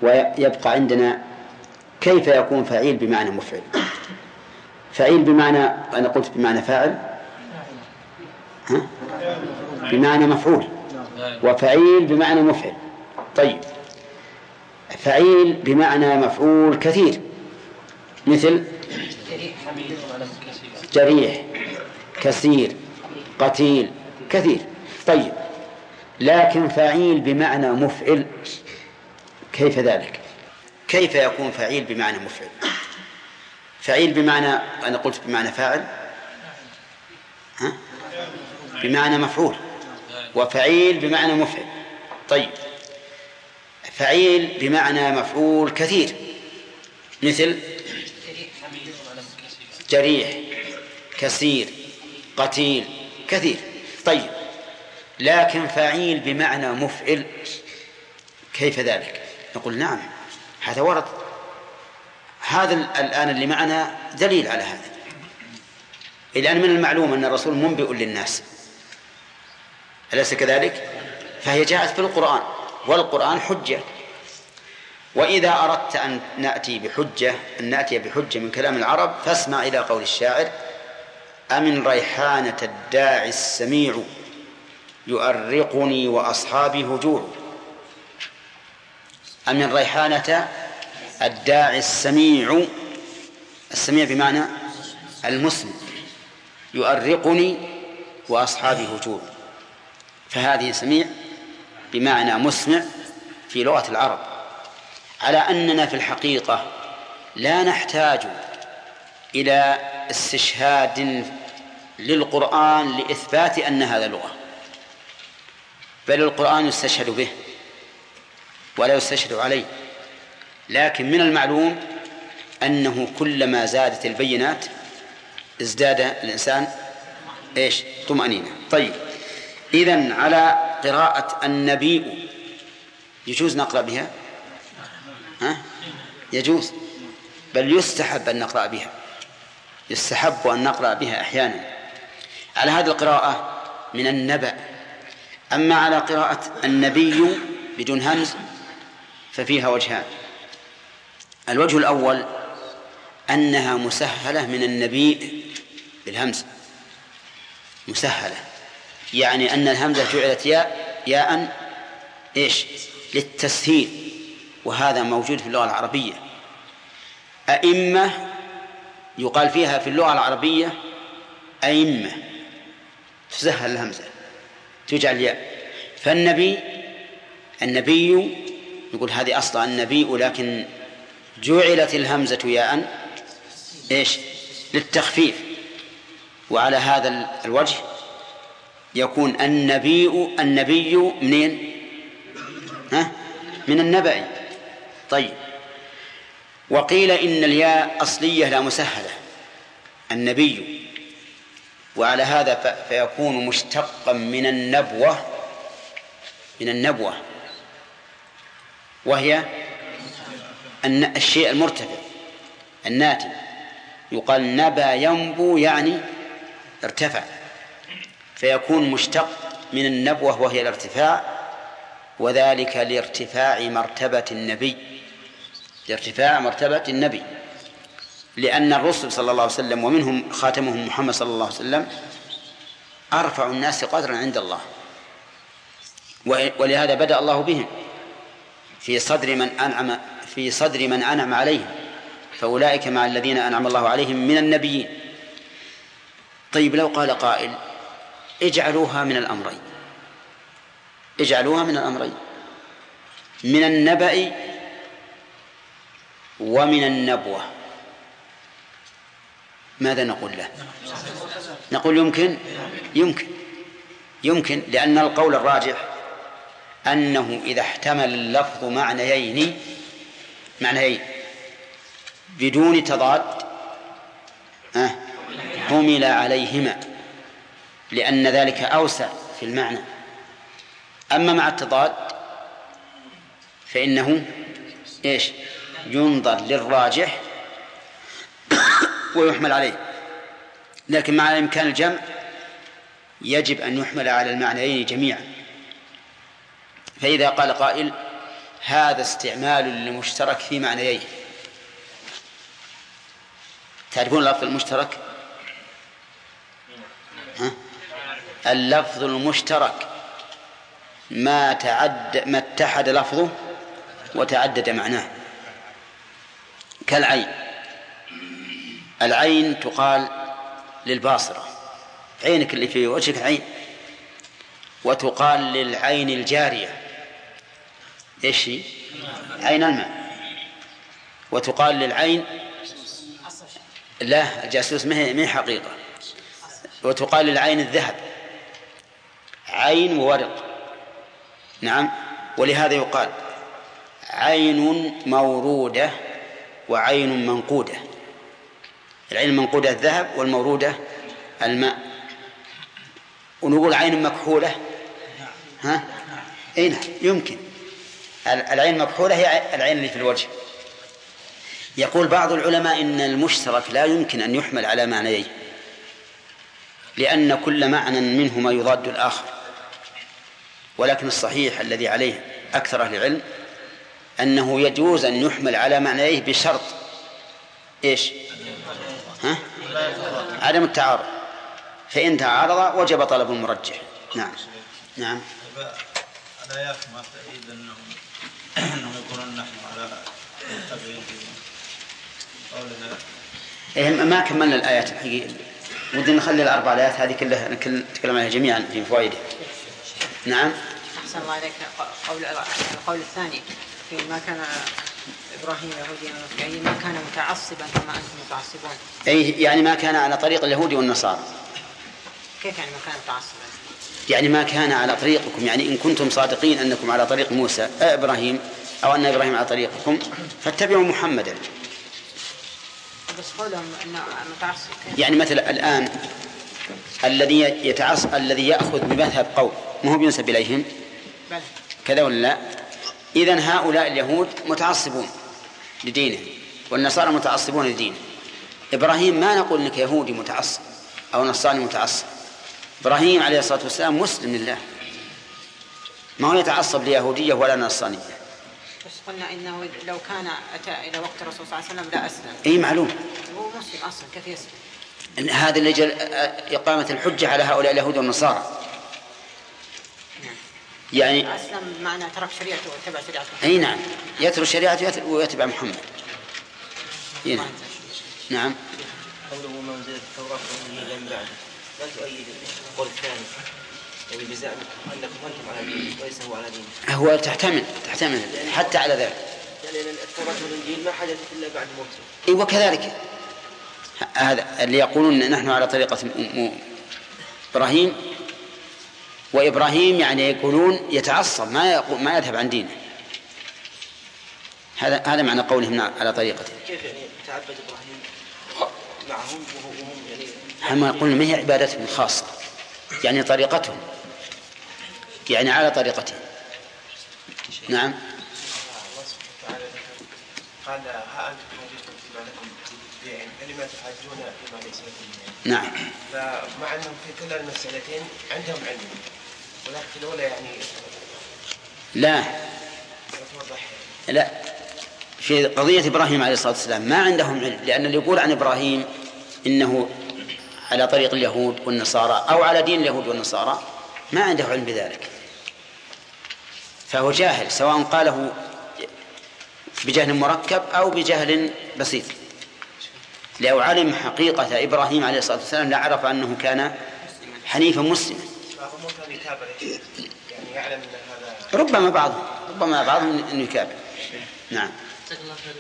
ويبقى عندنا كيف يكون فعيل بمعنى مفعل؟ فعيل بمعنى أنا قلت بمعنى فاعل؟ ها؟ بمعنى مفعول. وفعيل بمعنى مفعل. طيب. فعيل بمعنى مفعول كثير. مثل جريح كثير قتيل كثير. طيب. لكن فعيل بمعنى مفعل. كيف ذلك؟ كيف يكون فعيل بمعنى مفعل؟ فعيل بمعنى أنا قلت بمعنى فاعل؟ ها؟ بمعنى مفعول. وفعيل بمعنى مفعل. طيب. فعيل بمعنى مفعول كثير. مثل جريح كثير قتيل كثير. طيب. لكن فعيل بمعنى مفعل. كيف ذلك؟ نقول نعم هذا ورد. هذا الآن اللي معنا دليل على هذا. الآن من المعلوم أن الرسول منبئ للناس. أليس كذلك؟ فهي جاءت في القرآن والقرآن حجة. وإذا أردت أن نأتي بحجة أن نأتي بحجة من كلام العرب فاسمع إلى قول الشاعر أمن ريحانة الداعي السميع يؤرقني وأصحابي هجوع أمن ريحانة الداعي السميع السميع بمعنى المسلم يؤرقني وأصحابي هجوع فهذه سميع بمعنى مسمع في لغة العرب. على أننا في الحقيقة لا نحتاج إلى استشهاد للقرآن لإثبات أن هذا لغة. بل القرآن يستشهد به ولا يستشهد عليه. لكن من المعلوم أنه كلما زادت البينات ازداد الإنسان إيش؟ طمأنينة. طيب إذن على قراءة النبي يجوز نقرأ بها؟ ها؟ يجوز. بل يستحب أن نقرأ بها. يستحب أن نقرأ بها أحيانا. على هذه القراءة من النبأ. أما على قراءة النبي بدون همز ففيها وجهان. الوجه الأول أنها مسهلة من النبي بالهمز. مسهلة. يعني أن الهمزة جعلت ياء ياء إيش؟ للتسهيل. وهذا موجود في اللغة العربية. أئمة يقال فيها في اللغة العربية أئمة. تسهل الهمزة. تجعل ياء فالنبي النبي يقول هذه أصلا النبي لكن جعلت الهمزة ياء إيش؟ للتخفيف. وعلى هذا الوجه يكون النبي النبي منين؟ ها؟ من النبأ. طيب. وقيل إن الياء أصلية لا مسهلة. النبي. وعلى هذا فيكون مشتقا من النبوة من النبوة. وهي الشيء المرتفع الناتج. يقال نبى ينبو يعني ارتفع. فيكون مشتق من النبوة وهي الارتفاع وذلك لارتفاع مرتبة النبي. لارتفاع مرتبة النبي. لأن الرسل صلى الله عليه وسلم ومنهم خاتمهم محمد صلى الله عليه وسلم أرفع الناس قدرا عند الله. ولهذا بدأ الله بهم. في صدر من أنعم في صدر من أنعم عليهم. فأولئك مع الذين أنعم الله عليهم من النبيين. طيب لو قال قائل اجعلوها من الأمرين. اجعلوها من الأمرين. من النبأ ومن النبوة. ماذا نقول له؟ نقول يمكن؟ يمكن. يمكن لأن القول الراجح أنه إذا احتمل اللفظ معنيين معنيين بدون تضاد حمل عليهما لأن ذلك أوسع في المعنى. أما مع التضاد فإنه إيش؟ ينظر للراجح ويحمل عليه. لكن مع إمكان الجمع يجب أن يحمل على المعنيين جميعا. فإذا قال قائل هذا استعمال للمشترك في معنيين. تعرفون اللفظ المشترك؟ ها؟ اللفظ المشترك ما تعد ما اتحد لفظه وتعدد معناه. كالعين. العين تقال للباصرة. عينك اللي في وجهك عين. وتقال للعين الجارية. إيش هي؟ عين الماء. وتقال للعين لا الجاسوس ما هي حقيقة. وتقال للعين الذهب. عين وورق نعم. ولهذا يقال عين مورودة وعين منقودة. العين المنقودة الذهب والمورودة الماء. ونقول عين مكحولة. ها؟ إي نعم يمكن. العين المكحولة هي العين اللي في الوجه. يقول بعض العلماء إن المشترك لا يمكن أن يحمل على معنيين لأن كل معنى منهما يضاد الآخر. ولكن الصحيح الذي عليه أكثر أهل العلم أنه يجوز أن يحمل على معنيه بشرط. إيش؟ عدم التعارض. فإن تعارض وجب طلب المرجح. نعم. نعم. تأييد أنهم أنهم يقولون نحن على تبعيد قولنا إيه ما كملنا الآيات الحقيقة ودي نخلي الأربع آيات هذه كلها نتكلم عليها جميعا في فوائدها نعم. أحسن الله عليك قول القول الثاني. في ما كان إبراهيم يهوديا ومسيحيا ما كان متعصبا كما أنتم متعصبون. أي يعني ما كان على طريق اليهود والنصارى. كيف يعني ما كان متعصبا؟ يعني ما كان على طريقكم. يعني إن كنتم صادقين أنكم على طريق موسى آه إبراهيم أو أن إبراهيم على طريقكم فاتبعوا محمدا. بس قولهم أنه متعصب. يعني مثلا الآن الذي يتعصب الذي يأخذ بمذهب قوم ما هو بينسب إليهم؟ بل كذا ولا لا؟ إذن هؤلاء اليهود متعصبون لدينهم والنصارى متعصبون لدينهم. إبراهيم ما نقول إنك يهودي متعصب أو نصراني متعصب. إبراهيم عليه الصلاة والسلام مسلم لله. ما هو يتعصب ليهودية ولا نصرانية؟ بس قلنا إنه لو كان أتى إلى وقت الرسول صلى الله عليه وسلم لا أسلم. إي معلوم. هو مسلم أصلا كيف يسلم؟ إن هذا اللي جل إقامة الحجة على هؤلاء اليهود والنصارى. يعني أسلم بمعنى ترك شريعته واتبع شريعته أي نعم. يترك شريعته ويتبع محمد. أي نعم. نعم. قوله منزلة التوراة والإنجيل من بعده. لا تؤيد القول الثاني. يعني بزعمكم أنكم أنتم على دين وليس هو على دين هو تحتمل تحتمل حتى على ذلك. يعني التوراة والإنجيل ما حدثت إلا بعد موته. اي وكذلك. هذا اللي يقولون نحن على طريقة م- م- إبراهيم. وإبراهيم يعني يقولون يتعصب ما ما يذهب عن دينه. هذا هذا معنى قولهم على طريقته كيف يعني تعبد إبراهيم معهم وهو- وهم يعني هم يقولون ما هي عبادتهم الخاصة؟ يعني طريقتهم. يعني على طريقتهم. نعم. الله سبحانه وتعالى قال ها أنتم حاججتم فيما لكم فلما تحاجون فيما ليس لكم نعم. فمع أنهم في كلا المسألتين عندهم علم. ولكن يعني. لا. لا. في قضية إبراهيم عليه الصلاة والسلام ما عندهم علم لأن اللي يقول عن إبراهيم إنه على طريق اليهود والنصارى أو على دين اليهود والنصارى ما عنده علم بذلك. فهو جاهل سواء قاله بجهل مركب أو بجهل بسيط. لو علم حقيقة إبراهيم عليه الصلاة والسلام لعرف أنه كان حنيفا مسلما. بعضهم ممكن يتابع يعني يعلم إن هذا ربما بعضهم ربما بعضهم أنه يكابر نعم. جزاك الله خير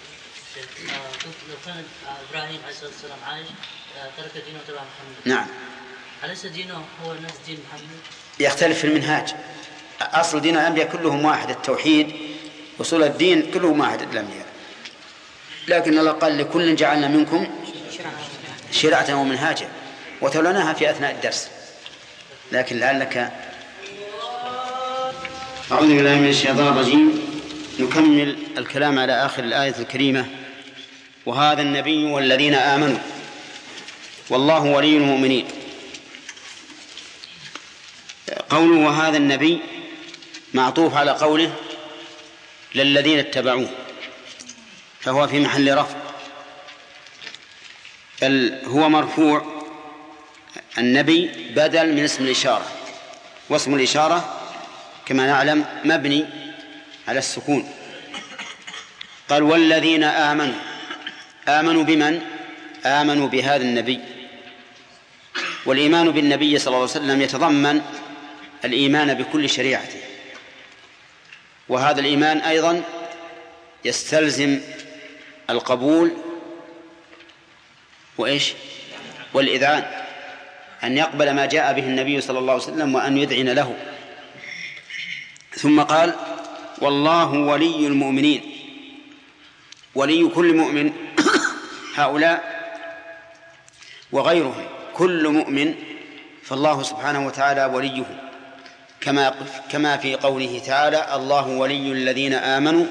شيخ. آه، لو كان آه، إبراهيم عليه الصلاة والسلام عايش آه، ترك دينه وتبع محمد. نعم. أليس دينه هو نفس دين محمد؟ يختلف في المنهاج. أصل دين الأنبياء كلهم واحد التوحيد وصول الدين كلهم واحد الأنبياء. لكن الله قال لكل جعلنا منكم شرعة ومنهاجا. وتولناها في أثناء الدرس. لكن لعلك أعوذ بالله من الشيطان الرجيم. نكمل الكلام على آخر الآية الكريمة. وهذا النبي والذين آمنوا. والله ولي المؤمنين. قوله وهذا النبي معطوف على قوله للذين اتبعوه. فهو في محل رفع. بل هو مرفوع النبي بدل من اسم الإشارة واسم الإشارة كما نعلم مبني على السكون. قال والذين آمنوا. آمنوا بمن؟ آمنوا بهذا النبي. والإيمان بالنبي صلى الله عليه وسلم يتضمن الإيمان بكل شريعته. وهذا الإيمان أيضا يستلزم القبول وإيش؟ والإذعان. أن يقبل ما جاء به النبي صلى الله عليه وسلم وأن يذعن له. ثم قال والله ولي المؤمنين. ولي كل مؤمن. [coughs] هؤلاء وغيرهم كل مؤمن فالله سبحانه وتعالى وليه كما كما في قوله تعالى الله ولي الذين آمنوا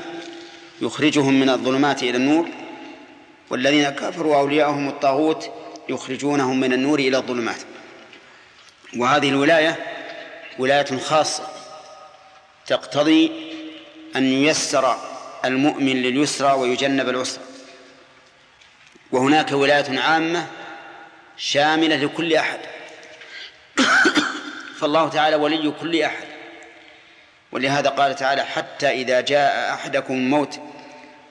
يخرجهم من الظلمات إلى النور والذين كفروا أولياءهم الطاغوت يخرجونهم من النور إلى الظلمات. وهذه الولاية ولاية خاصة تقتضي أن ييسر المؤمن لليسرى ويجنب العسرى. وهناك ولاية عامة شاملة لكل أحد. [coughs] فالله تعالى ولي كل أحد. ولهذا قال تعالى حتى إذا جاء أحدكم الموت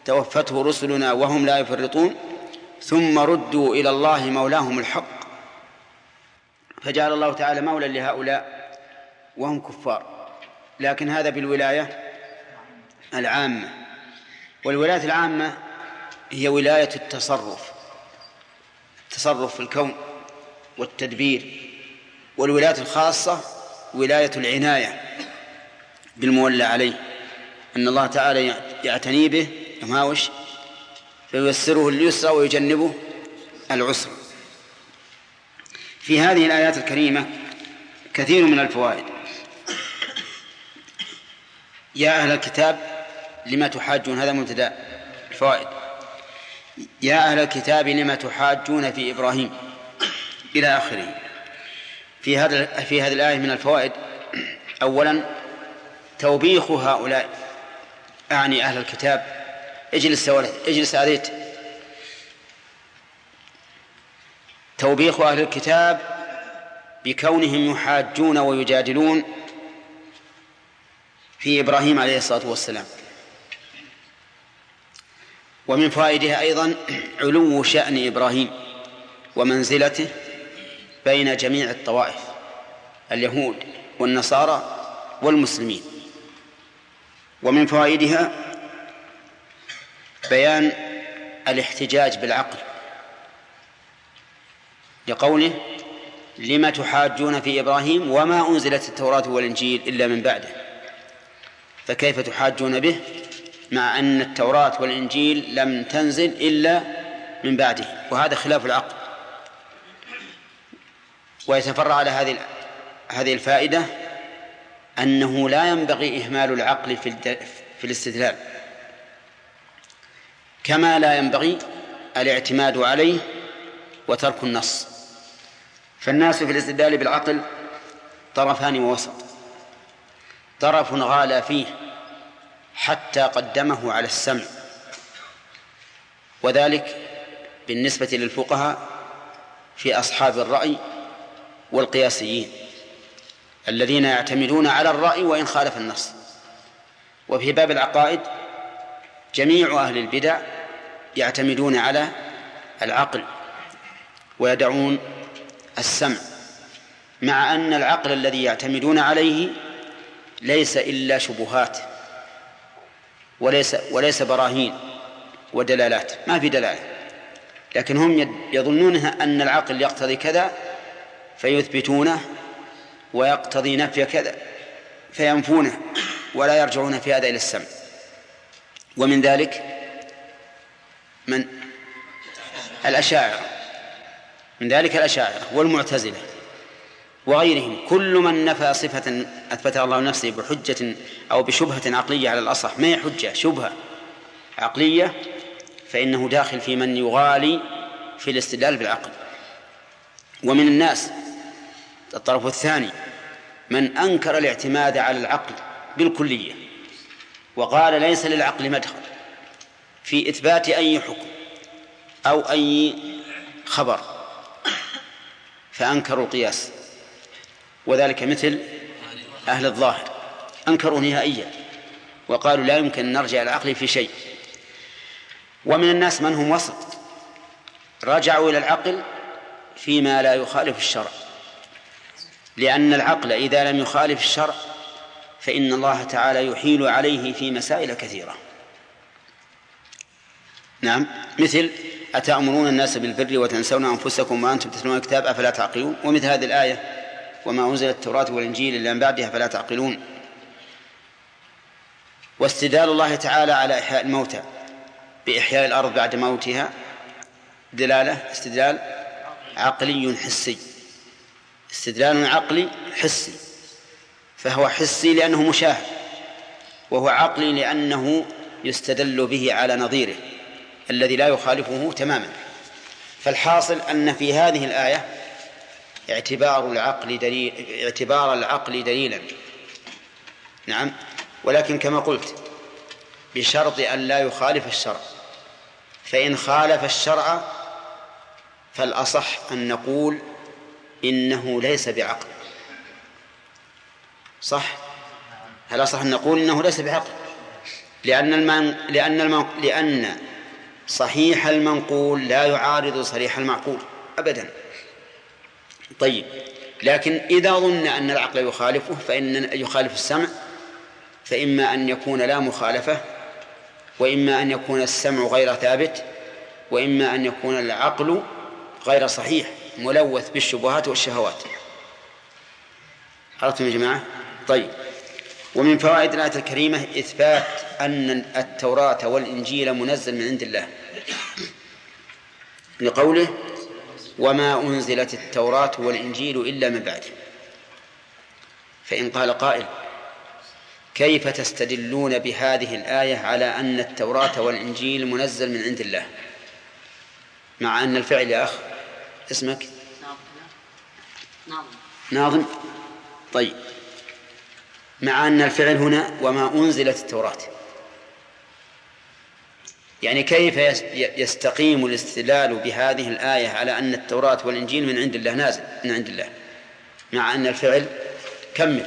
توفته رسلنا وهم لا يفرطون ثم ردوا إلى الله مولاهم الحق. فجعل الله تعالى مولا لهؤلاء وهم كفار. لكن هذا بالولاية العامة. والولاية العامة هي ولاية التصرف. التصرف في الكون والتدبير. والولاية الخاصة ولاية العناية بالمولى عليه. أن الله تعالى يعتني به. يماوش فييسره اليسرى ويجنبه العسر. في هذه الآيات الكريمة كثير من الفوائد. يا أهل الكتاب لما تحاجون؟ هذا مبتدأ الفوائد. يا أهل الكتاب لما تحاجون في إبراهيم؟ إلى آخره. في هذا في هذه الآية من الفوائد أولا توبيخ هؤلاء أعني أهل الكتاب. اجلس يا ولد اجلس آذيت توبيخ أهل الكتاب بكونهم يحاجون ويجادلون في إبراهيم عليه الصلاة والسلام. ومن فوائدها أيضا علو شأن إبراهيم ومنزلته بين جميع الطوائف اليهود والنصارى والمسلمين. ومن فوائدها بيان الاحتجاج بالعقل. لقوله لم تحاجون في إبراهيم وما أنزلت التوراة والإنجيل إلا من بعده. فكيف تحاجون به مع أن التوراة والإنجيل لم تنزل إلا من بعده؟ وهذا خلاف العقل. ويتفرع على هذه هذه الفائدة أنه لا ينبغي إهمال العقل في في الاستدلال. كما لا ينبغي الاعتماد عليه وترك النص. فالناس في الاستدلال بالعقل طرفان ووسط. طرف غالى فيه حتى قدمه على السمع. وذلك بالنسبة للفقهاء في أصحاب الرأي والقياسيين الذين يعتمدون على الرأي وإن خالف النص. وفي باب العقائد جميع أهل البدع يعتمدون على العقل ويدعون السمع مع أن العقل الذي يعتمدون عليه ليس إلا شبهات وليس وليس براهين ودلالات ما في دلالة. لكن هم يظنون أن العقل يقتضي كذا فيثبتونه ويقتضي نفي كذا فينفونه ولا يرجعون في هذا إلى السمع. ومن ذلك من الأشاعرة. من ذلك الأشاعرة والمعتزلة وغيرهم. كل من نفى صفة أثبتها الله نفسه بحجة أو بشبهة عقلية على الأصح ما هي حجة؟ شبهة عقلية فإنه داخل في من يغالي في الاستدلال بالعقل. ومن الناس الطرف الثاني من أنكر الاعتماد على العقل بالكلية وقال ليس للعقل مدخل في إثبات أي حكم أو أي خبر. فأنكروا القياس. وذلك مثل أهل الظاهر. أنكروا نهائيا. وقالوا لا يمكن أن نرجع العقل في شيء. ومن الناس من هم وسط. رجعوا إلى العقل فيما لا يخالف الشرع. لأن العقل إذا لم يخالف الشرع فإن الله تعالى يحيل عليه في مسائل كثيرة. نعم مثل أتأمرون الناس بالبر وتنسون أنفسكم وأنتم تتلون الكتاب أفلا تعقلون؟ ومثل هذه الآية وما أنزل التوراة والإنجيل إلا من بعدها فلا تعقلون. واستدلال الله تعالى على إحياء الموتى بإحياء الأرض بعد موتها. دلالة استدلال عقلي حسي. استدلال عقلي حسي فهو حسي لأنه مشاهد وهو عقلي لأنه يستدل به على نظيره. الذي لا يخالفه تماما. فالحاصل أن في هذه الآية اعتبار العقل دليل اعتبار العقل دليلا. نعم. ولكن كما قلت بشرط أن لا يخالف الشرع. فإن خالف الشرع فالأصح أن نقول إنه ليس بعقل. صح؟ هل أصح أن نقول إنه ليس بعقل؟ لأن المن... لأن المن... لأن صحيح المنقول لا يعارض صريح المعقول أبدا. طيب لكن إذا ظن أن العقل يخالفه فإن يخالف السمع فإما أن يكون لا مخالفة وإما أن يكون السمع غير ثابت وإما أن يكون العقل غير صحيح ملوث بالشبهات والشهوات. عرفتم يا جماعة؟ طيب. ومن فوائد الآية الكريمة إثبات أن التوراة والإنجيل منزل من عند الله. لقوله وما أنزلت التوراة والإنجيل إلا من بعده فإن قال قائل كيف تستدلون بهذه الآية على أن التوراة والإنجيل منزل من عند الله؟ مع أن الفعل يا أخ اسمك؟ ناظم ناظم. طيب. مع أن الفعل هنا وما أنزلت التوراة. يعني كيف يستقيم الاستدلال بهذه الآية على أن التوراة والإنجيل من عند الله نازل من عند الله مع أن الفعل كمل.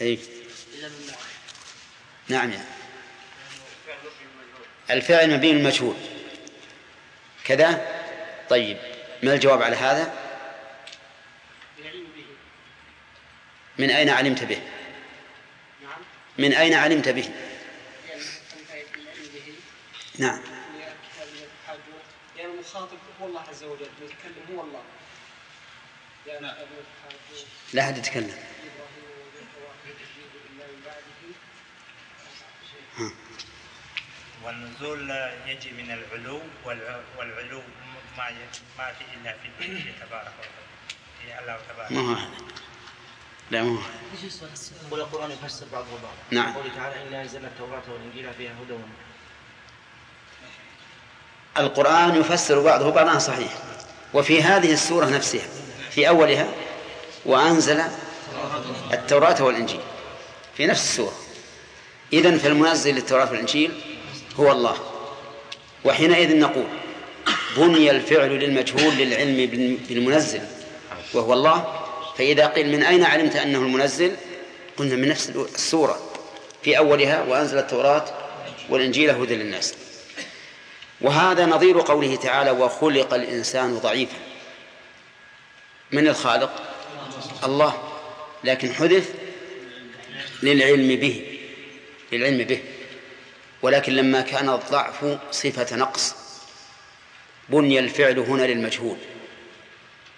أي نعم يعني. الفعل مبين المجهول. كذا؟ طيب ما الجواب على هذا؟ من أين علمت به؟ من أين علمت به؟ نعم. يعني المخاطب هو الله عز وجل المتكلم هو الله. يعني لا أحد يتكلم. والنزول يجي من العلو والعلو ما ما في إلا في الله تبارك وتعالى الله تبارك ما هو هذا؟ لا مو يقول القرآن يفسر بعضه بعضا نعم. يقول تعالى إنا أنزلنا التوراة والإنجيل فيها هدى ونور القرآن يفسر بعضه بعضا صحيح. وفي هذه السورة نفسها في أولها وأنزل التوراة والإنجيل. في نفس السورة. إذن فالمنزل للتوراة والإنجيل هو الله. وحينئذ نقول بني الفعل للمجهول للعلم بالمنزل وهو الله. فإذا قيل من أين علمت أنه المنزل؟ قلنا من نفس السورة. في أولها وأنزل التوراة والإنجيل هدى للناس. وهذا نظير قوله تعالى وخلق الإنسان ضعيفا. من الخالق؟ الله. لكن حدث للعلم به للعلم به. ولكن لما كان الضعف صفة نقص بني الفعل هنا للمجهول.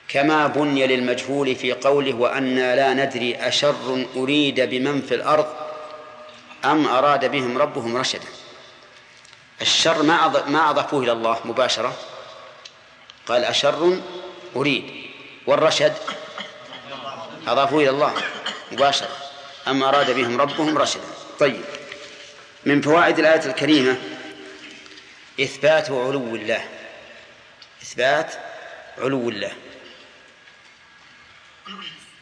كما بني للمجهول في قوله وأنا لا ندري أشر أريد بمن في الأرض أم أراد بهم ربهم رشدا. الشر ما ما أضافوه إلى الله مباشرة. قال أشر أريد. والرشد أضافوه إلى الله مباشرة. أم أراد بهم ربهم رشدا. طيب. من فوائد الآية الكريمة إثبات علو الله. إثبات علو الله.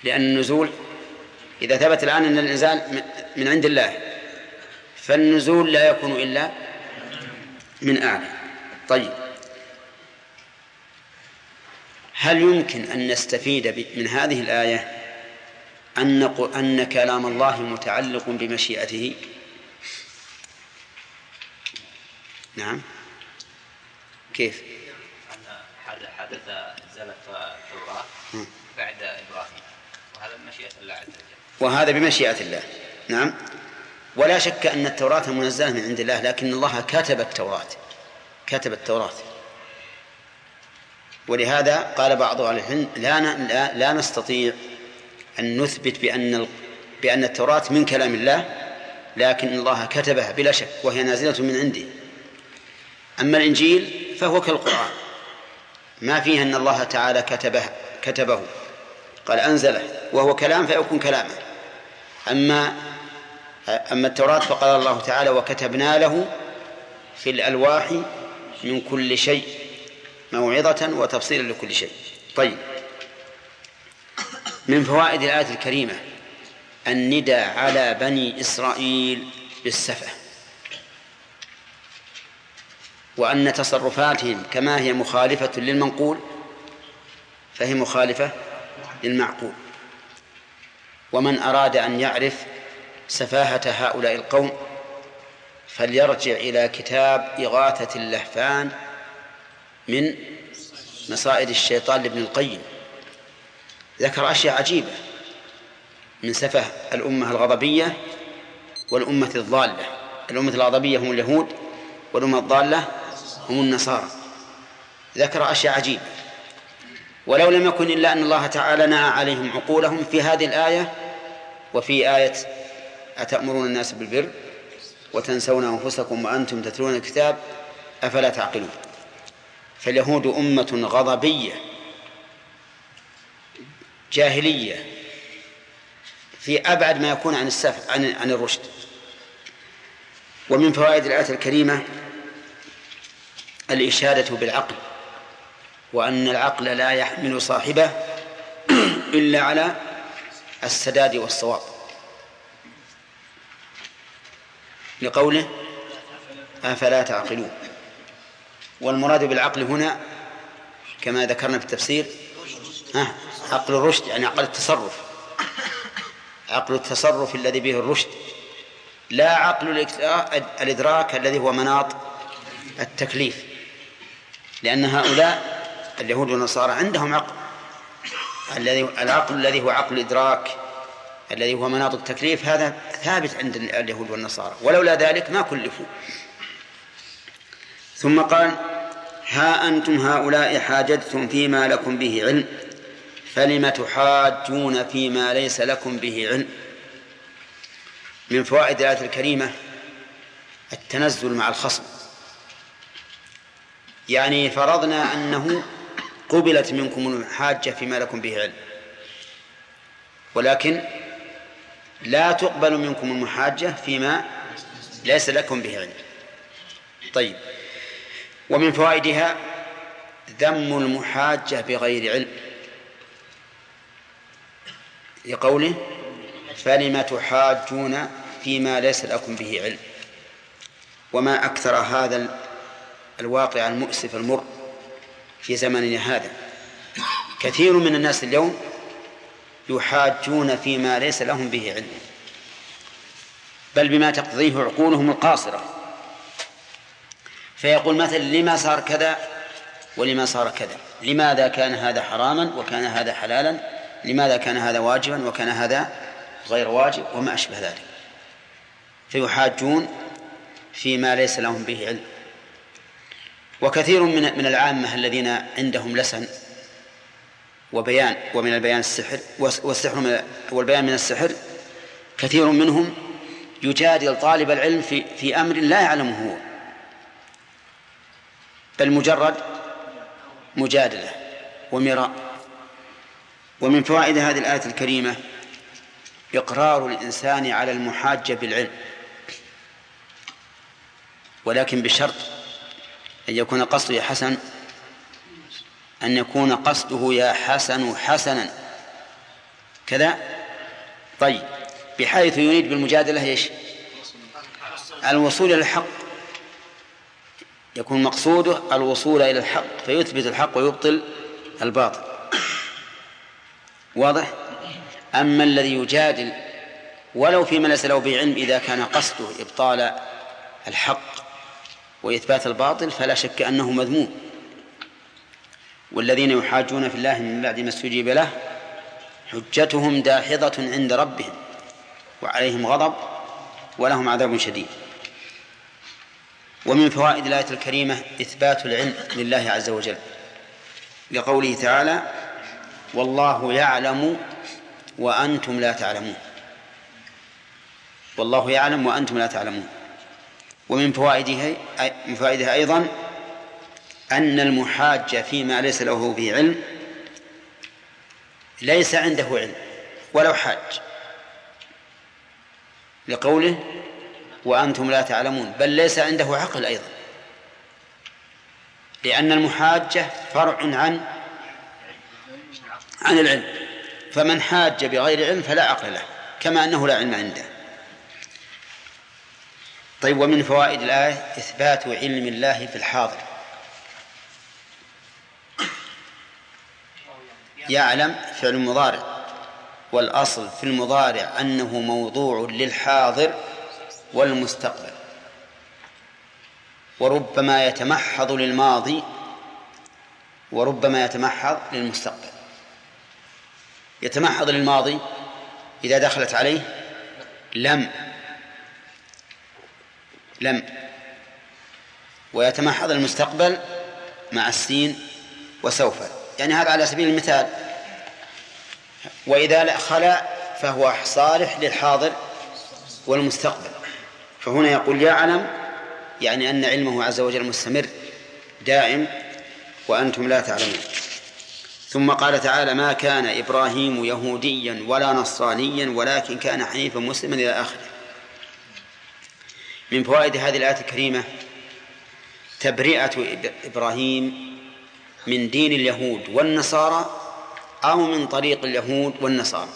لأن النزول إذا ثبت الآن أن الإنزال من عند الله فالنزول لا يكون إلا من أعلى. طيب. هل يمكن أن نستفيد من هذه الآية أن أن كلام الله متعلق بمشيئته؟ نعم. كيف؟ حدث نزل التوراة بعد إبراهيم. وهذا بمشيئة الله عز وجل. وهذا بمشيئة الله. نعم. ولا شك أن التوراة منزلة من عند الله لكن الله كتب التوراة كتب التوراة. ولهذا قال بعض أهل العلم لا, لا, لا نستطيع أن نثبت بأن بأن التوراة من كلام الله لكن الله كتبها بلا شك وهي نازلة من عنده أما الإنجيل فهو كالقرآن ما فيه أن الله تعالى كتبه كتبه. قال أنزله وهو كلام فيكون كلاما. أما أما التوراة فقال الله تعالى وكتبنا له في الألواح من كل شيء موعظة وتفصيلا لكل شيء. طيب. من فوائد الآية الكريمة الندى على بني إسرائيل بالسفة وأن تصرفاتهم كما هي مخالفة للمنقول فهي مخالفة للمعقول. ومن أراد أن يعرف سفاهة هؤلاء القوم فليرجع إلى كتاب إغاثة اللهفان من مصائد الشيطان لابن القيم. ذكر أشياء عجيبة من سفه الأمة الغضبية والأمة الضالة. الأمة الغضبية هم اليهود والأمة الضالة هم النصارى. ذكر أشياء عجيبة. ولو لم يكن إلا أن الله تعالى نهى عليهم عقولهم في هذه الآية وفي آية أتأمرون الناس بالبر وتنسون أنفسكم وأنتم تتلون الكتاب أفلا تعقلون؟ فاليهود أمة غضبية جاهلية في أبعد ما يكون عن السف عن عن الرشد. ومن فوائد الآية الكريمة الإشادة بالعقل وأن العقل لا يحمل صاحبه إلا على السداد والصواب. لقوله أفلا تعقلون والمراد بالعقل هنا كما ذكرنا في التفسير ها عقل الرشد يعني عقل التصرف. عقل التصرف الذي به الرشد. لا عقل الإدراك الذي هو مناط التكليف. لأن هؤلاء اليهود والنصارى عندهم عقل. الذي العقل الذي هو عقل الإدراك الذي هو مناط التكليف هذا ثابت عند اليهود والنصارى. ولولا ذلك ما كلفوا. ثم قال ها أنتم هؤلاء حاججتم فيما لكم به علم فلم تحاجون فيما ليس لكم به علم؟ من فوائد الآية الكريمة التنزل مع الخصم. يعني فرضنا أنه قبلت منكم المحاجة فيما لكم به علم. ولكن لا تقبل منكم المحاجة فيما ليس لكم به علم. طيب. ومن فوائدها ذم المحاجة بغير علم. لقوله فلم تحاجون فيما ليس لكم به علم. وما أكثر هذا الواقع المؤسف المر في زمننا هذا. كثير من الناس اليوم يحاجون فيما ليس لهم به علم. بل بما تقتضيه عقولهم القاصرة. فيقول مثلا لما صار كذا ولما صار كذا. لماذا كان هذا حراما وكان هذا حلالا؟ لماذا كان هذا واجبا وكان هذا غير واجب؟ وما أشبه ذلك. فيحاجون فيما ليس لهم به علم. وكثير من من العامة الذين عندهم لسن وبيان ومن البيان السحر والسحر من والبيان من السحر كثير منهم يجادل طالب العلم في في أمر لا يعلمه هو. بل مجرد مجادلة ومراء. ومن فوائد هذه الآية الكريمة إقرار الإنسان على المحاجه بالعلم. ولكن بشرط أن يكون قصده حسن أن يكون قصده يا حسن حسنا. كذا؟ طيب. بحيث يريد بالمجادلة إيش؟ الوصول إلى الحق. يكون مقصوده الوصول إلى الحق فيثبت الحق ويبطل الباطل. واضح؟ أما الذي يجادل ولو فيما ليس له بعلم إذا كان قصده إبطال الحق وإثبات الباطل فلا شك أنه مذموم. والذين يحاجون في الله من بعد ما استجيب له حجتهم داحضة عند ربهم وعليهم غضب ولهم عذاب شديد. ومن فوائد الآية الكريمة إثبات العلم لله عز وجل. لقوله تعالى والله يعلم وأنتم لا تعلمون. والله يعلم وأنتم لا تعلمون. ومن فوائدها من فوائدها أيضا أن المحاج فيما ليس له به علم ليس عنده علم ولو حاج. لقوله وأنتم لا تعلمون بل ليس عنده عقل أيضا. لأن المحاجة فرع عن عن العلم. فمن حاج بغير علم فلا عقل له كما أنه لا علم عنده. طيب ومن فوائد الآية إثبات علم الله في الحاضر. يعلم فعل مضارع والأصل في المضارع أنه موضوع للحاضر والمستقبل. وربما يتمحض للماضي وربما يتمحض للمستقبل. يتمحض للماضي إذا دخلت عليه لم لم. ويتمحض المستقبل مع السين وسوف. يعني هذا على سبيل المثال وإذا خلا فهو صالح للحاضر والمستقبل. فهنا يقول يعلم يعني أن علمه عز وجل مستمر دائم وأنتم لا تعلمون. ثم قال تعالى ما كان إبراهيم يهوديا ولا نصرانيا ولكن كان حنيفا مسلما إلى آخره. من فوائد هذه الآية الكريمة تبرئة إبراهيم من دين اليهود والنصارى أو من طريق اليهود والنصارى.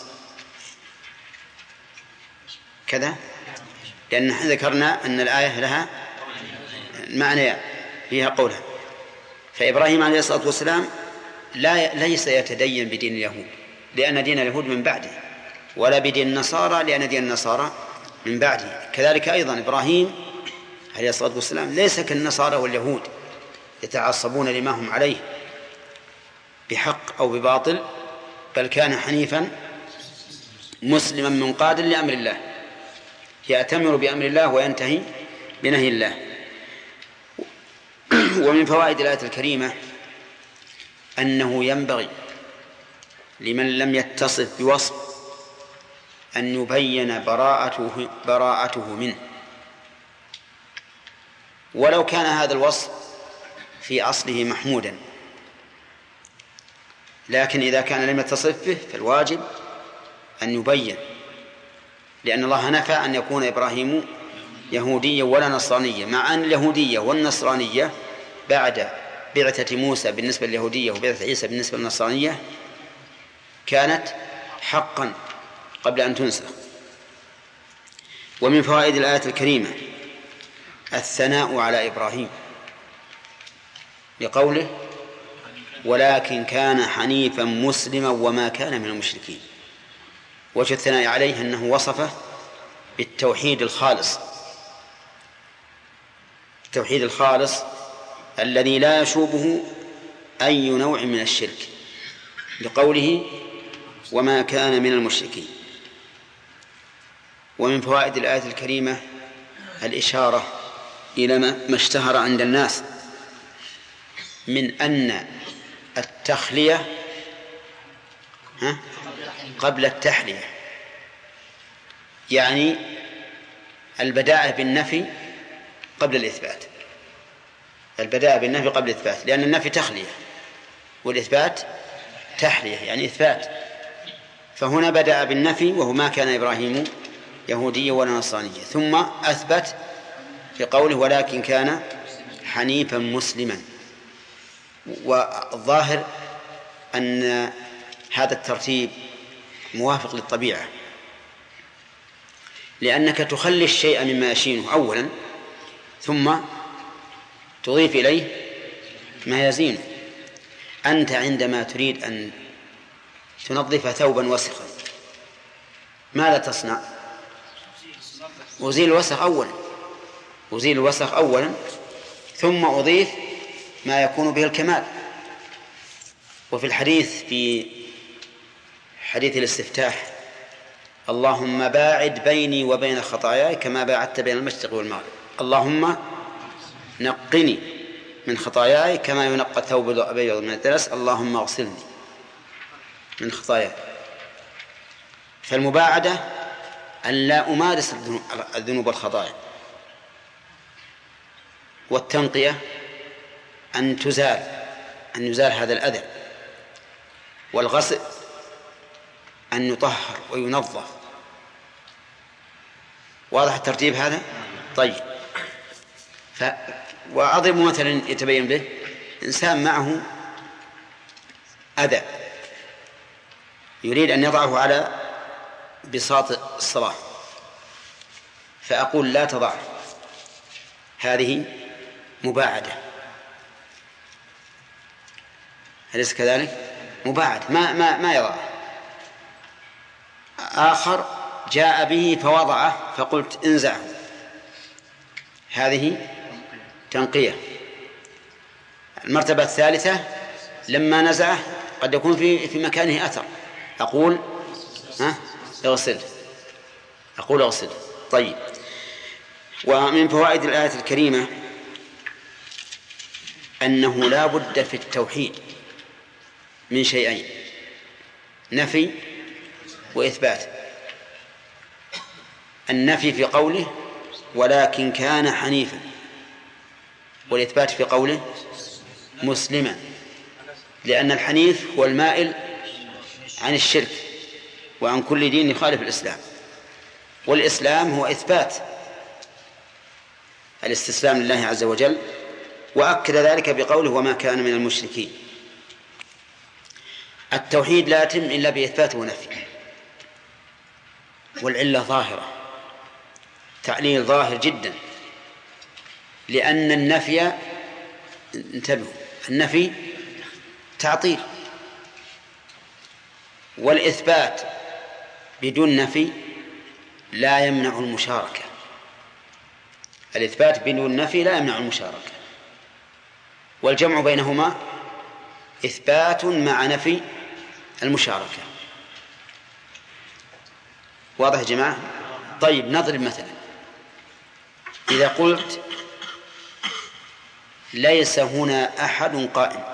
كذا؟ لأن ذكرنا أن الآية لها معنى فيها قولها. فإبراهيم عليه الصلاة والسلام لا ليس يتدين بدين اليهود لأن دين اليهود من بعده ولا بدين النصارى لأن دين النصارى من بعده. كذلك أيضا إبراهيم عليه الصلاة والسلام ليس كالنصارى واليهود يتعصبون لما هم عليه. بحق أو بباطل بل كان حنيفا مسلما منقادا لأمر الله يأتمر بأمر الله وينتهي بنهي الله. ومن فوائد الآية الكريمة أنه ينبغي لمن لم يتصف بوصف أن يبين براءته براءته منه. ولو كان هذا الوصف في أصله محمودا. لكن إذا كان لم يتصف به فالواجب أن يبين لأن الله نفى أن يكون إبراهيم يهوديا ولا نصرانيا مع أن اليهودية والنصرانية بعد بعثة موسى بالنسبة لليهودية وبعثة عيسى بالنسبة للنصرانية كانت حقا قبل أن تنسخ. ومن فوائد الآية الكريمة الثناء على إبراهيم لقوله ولكن كان حنيفا مسلما وما كان من المشركين. وجه الثناء عليه أنه وصفه بالتوحيد الخالص. التوحيد الخالص الذي لا يشوبه أي نوع من الشرك لقوله وما كان من المشركين. ومن فوائد الآية الكريمة الإشارة إلى ما اشتهر عند الناس من أن التخلية؟ قبل التحلية. يعني البداءة بالنفي قبل الإثبات. البداءة بالنفي قبل الإثبات لأن النفي تخلية والإثبات تحلية يعني إثبات. فهنا بدأ بالنفي وهو ما كان إبراهيم يهوديا ولا نصرانيا ثم أثبت في قوله ولكن كان حنيفا مسلما. والظاهر أن هذا الترتيب موافق للطبيعة. لأنك تخلي الشيء مما يشينه أولا ثم تضيف إليه ما يزينه. أنت عندما تريد أن تنظف ثوبا وسخا ماذا تصنع؟ أزيل الوسخ أولا. أزيل الوسخ أولا ثم أضيف ما يكون به الكمال. وفي الحديث في حديث الاستفتاح اللهم باعد بيني وبين خطاياي كما باعدت بين المشرق والمغرب. اللهم نقني من خطاياي كما ينقى الثوب الأبيض من الدنس. اللهم اغسلني من خطاياي. فالمباعدة أن لا أمارس الذنوب والخطايا. والتنقية أن تزال أن يزال هذا الأذى. والغسل أن يطهر وينظف. واضح الترتيب هذا؟ طيب. ف... وأضرب مثلا يتبين به إنسان معه أذى. يريد أن يضعه على بساط الصلاة. فأقول لا تضعه. هذه مباعدة. أليس كذلك؟ مباعد. ما ما ما يضعه آخر جاء به فوضعه فقلت انزعه هذه تنقية. المرتبة الثالثة لما نزعه قد يكون في في مكانه أثر. أقول ها؟ أغسل. أقول أغسل. طيب. ومن فوائد الآية الكريمة أنه لا بد في التوحيد. من شيئين نفي وإثبات. النفي في قوله ولكن كان حنيفا والإثبات في قوله مسلما لأن الحنيف هو المائل عن الشرك وعن كل دين يخالف الإسلام. والإسلام هو إثبات الاستسلام لله عز وجل وأكد ذلك بقوله وما كان من المشركين. التوحيد لا يتم إلا بإثبات ونفي. والعلة ظاهرة. تعليل ظاهر جدا. لأن النفي انتبهوا النفي تعطيل. والإثبات بدون نفي لا يمنع المشاركة. الإثبات بدون نفي لا يمنع المشاركة. والجمع بينهما إثبات مع نفي المشاركة. واضح يا جماعة؟ طيب نضرب مثلا. إذا قلت ليس هنا أحد قائم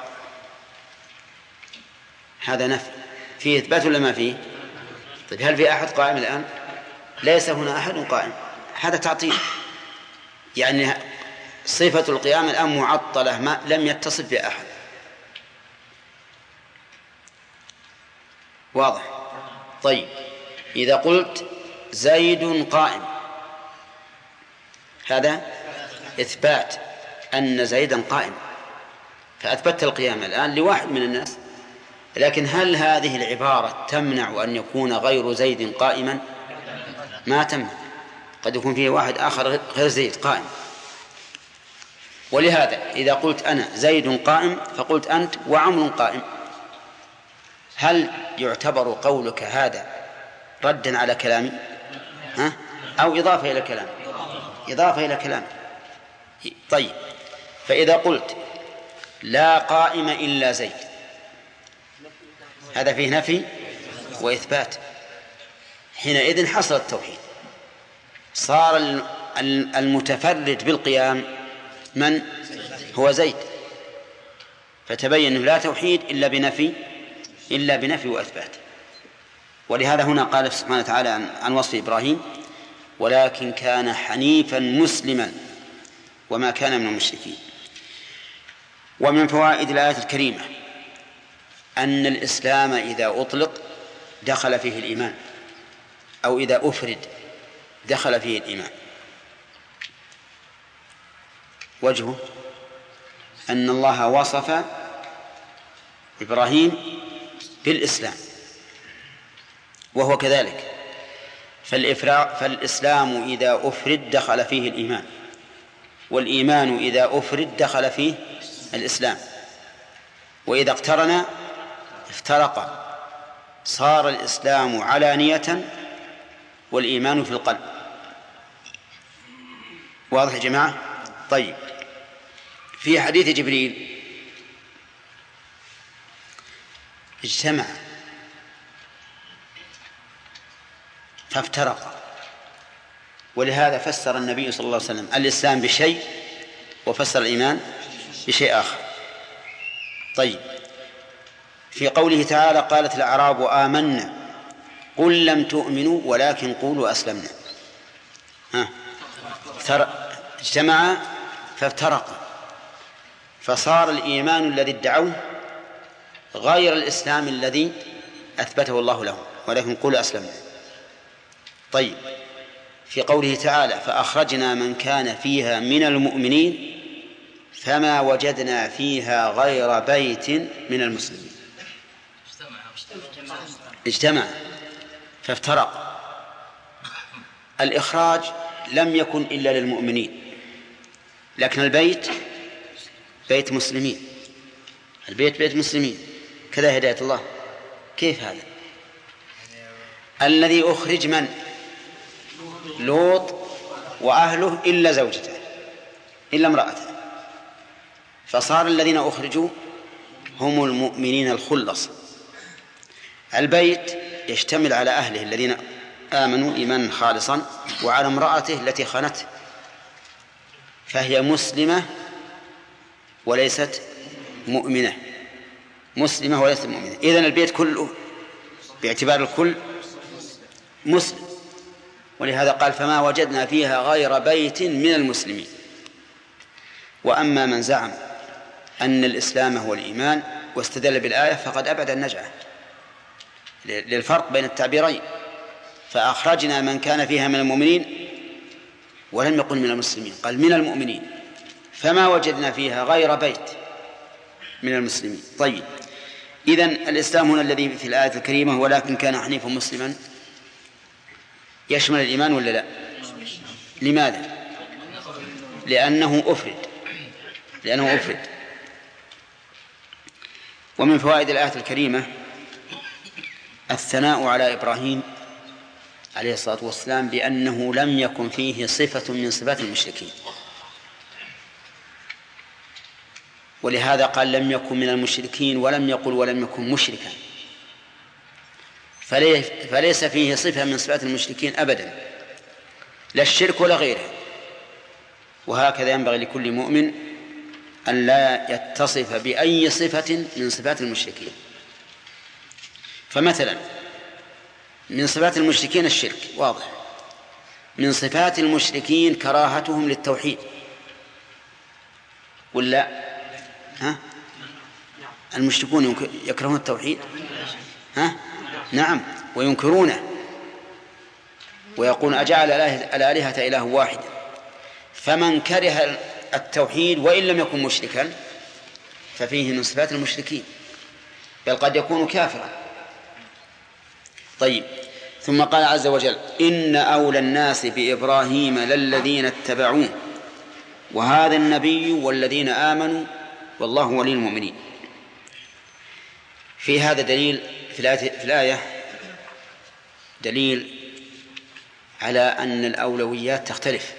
هذا نفي. فيه إثبات ولا ما فيه؟ طيب هل في أحد قائم الآن؟ ليس هنا أحد قائم. هذا تعطيل. يعني صفة القيام الآن معطلة ما لم يتصف بأحد. واضح. طيب إذا قلت زيد قائم هذا إثبات أن زيدا قائم. فأثبتت القيام الآن لواحد من الناس لكن هل هذه العبارة تمنع أن يكون غير زيد قائما؟ ما تمنع. قد يكون فيه واحد آخر غير زيد قائم. ولهذا إذا قلت أنا زيد قائم فقلت أنت وعمر قائم. هل يعتبر قولك هذا ردا على كلامي؟ ها؟ أو إضافة إلى كلام إضافة إلى كلام. طيب. فإذا قلت لا قائم إلا زيد هذا فيه نفي وإثبات. حينئذ حصل التوحيد. صار المتفرد بالقيام من؟ هو زيد. فتبين لا توحيد إلا بنفي إلا بنفي وإثبات. ولهذا هنا قال سبحانه وتعالى عن, وصف إبراهيم ولكن كان حنيفا مسلما وما كان من المشركين. ومن فوائد الآية الكريمة أن الإسلام إذا أطلق دخل فيه الإيمان أو إذا أفرد دخل فيه الإيمان. وجهه أن الله وصف إبراهيم بالإسلام وهو كذلك. فالإفراء فالإسلام إذا أفرد دخل فيه الإيمان والإيمان إذا أفرد دخل فيه الإسلام. وإذا اقترن افترق. صار الإسلام علانية والإيمان في القلب. واضح يا جماعة؟ طيب. في حديث جبريل اجتمع فافترق. ولهذا فسر النبي صلى الله عليه وسلم الإسلام بشيء وفسر الإيمان بشيء آخر. طيب في قوله تعالى قالت الأعراب آمنا قل لم تؤمنوا ولكن قولوا أسلمنا. ها اجتمع فافترق. فصار الإيمان الذي ادعوه غير الإسلام الذي أثبته الله له ولكن قولوا أسلمنا. طيب في قوله تعالى فأخرجنا من كان فيها من المؤمنين فما وجدنا فيها غير بيت من المسلمين. اجتمع. فافترق. الإخراج لم يكن إلا للمؤمنين لكن البيت بيت مسلمين. البيت بيت مسلمين. كذا هداية الله. كيف هذا؟ الذي أخرج من؟ لوط وأهله إلا زوجته إلا امرأته. فصار الذين أخرجوا هم المؤمنين الخلص. البيت يشتمل على أهله الذين آمنوا إيمانا خالصا وعلى امرأته التي خانته. فهي مسلمة وليست مؤمنة. مسلمة وليست مؤمنة. إذن البيت كله باعتبار الكل مسلم. ولهذا قال فما وجدنا فيها غير بيت من المسلمين. وأما من زعم أن الإسلام هو الإيمان واستدل بالآية فقد أبعد النجعة. للفرق بين التعبيرين. فأخرجنا من كان فيها من المؤمنين ولم يقل من المسلمين. قال من المؤمنين. فما وجدنا فيها غير بيت من المسلمين. طيب. إذن الإسلام هنا الذي في الآية الكريمة ولكن كان حنيفا مسلما. يشمل الإيمان ولا لا؟ لماذا؟ لأنه أفرد. لأنه أفرد. ومن فوائد الآية الكريمة الثناء على إبراهيم عليه الصلاة والسلام بأنه لم يكن فيه صفة من صفات المشركين. ولهذا قال لم يكن من المشركين ولم يقل ولم يكن مشركا. فليس فيه صفة من صفات المشركين أبدا. لا الشرك ولا غيره. وهكذا ينبغي لكل مؤمن أن لا يتصف بأي صفة من صفات المشركين. فمثلا من صفات المشركين الشرك واضح. من صفات المشركين كراهتهم للتوحيد. ولا ها؟ المشركون يكرهون التوحيد؟ ها؟ نعم وينكرونه. ويقول أجعل الآلهة إله واحد. فمن كره التوحيد وإن لم يكن مشركا ففيه من صفات المشركين. بل قد يكون كافرا. طيب ثم قال عز وجل إن أولى الناس بإبراهيم للذين اتبعوه وهذا النبي والذين آمنوا والله ولي المؤمنين في هذا دليل في الآية, دليل على أن الأولويات تختلف.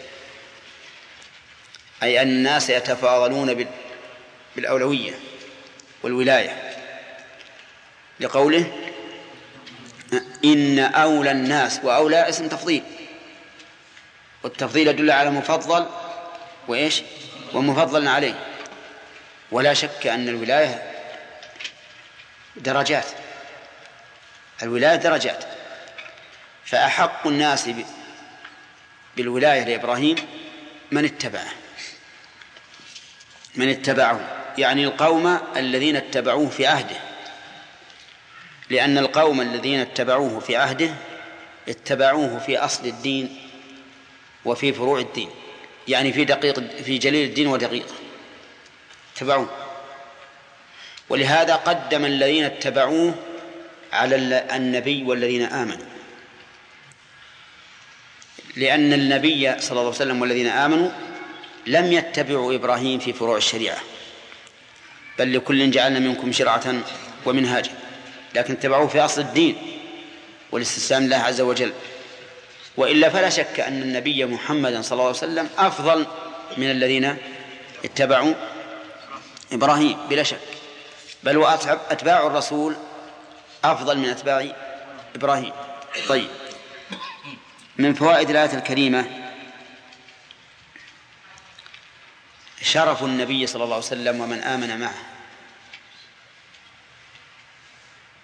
أي أن الناس يتفاضلون بالأولوية والولاية. لقوله إن أولى الناس وأولى اسم تفضيل. والتفضيل يدل على مفضل وإيش؟ ومفضل عليه. ولا شك أن الولاية درجات. الولاية درجات. فأحق الناس بالولاية لإبراهيم من اتبعه. من اتبعه. يعني القوم الذين اتبعوه في عهده. لأن القوم الذين اتبعوه في عهده اتبعوه في أصل الدين وفي فروع الدين. يعني في دقيق في جليل الدين ودقيقه اتبعوه. ولهذا قدم الذين اتبعوه على النبي والذين آمنوا. لأن النبي صلى الله عليه وسلم والذين آمنوا لم يتبعوا إبراهيم في فروع الشريعة. بل لكل جعلنا منكم شرعة ومنهاجا. لكن اتبعوه في أصل الدين والاستسلام لله عز وجل. وإلا فلا شك أن النبي محمدا صلى الله عليه وسلم أفضل من الذين اتبعوا إبراهيم بلا شك. بل وأتباع الرسول أفضل من أتباع إبراهيم. طيب. من فوائد الآية الكريمة شرف النبي صلى الله عليه وسلم ومن آمن معه.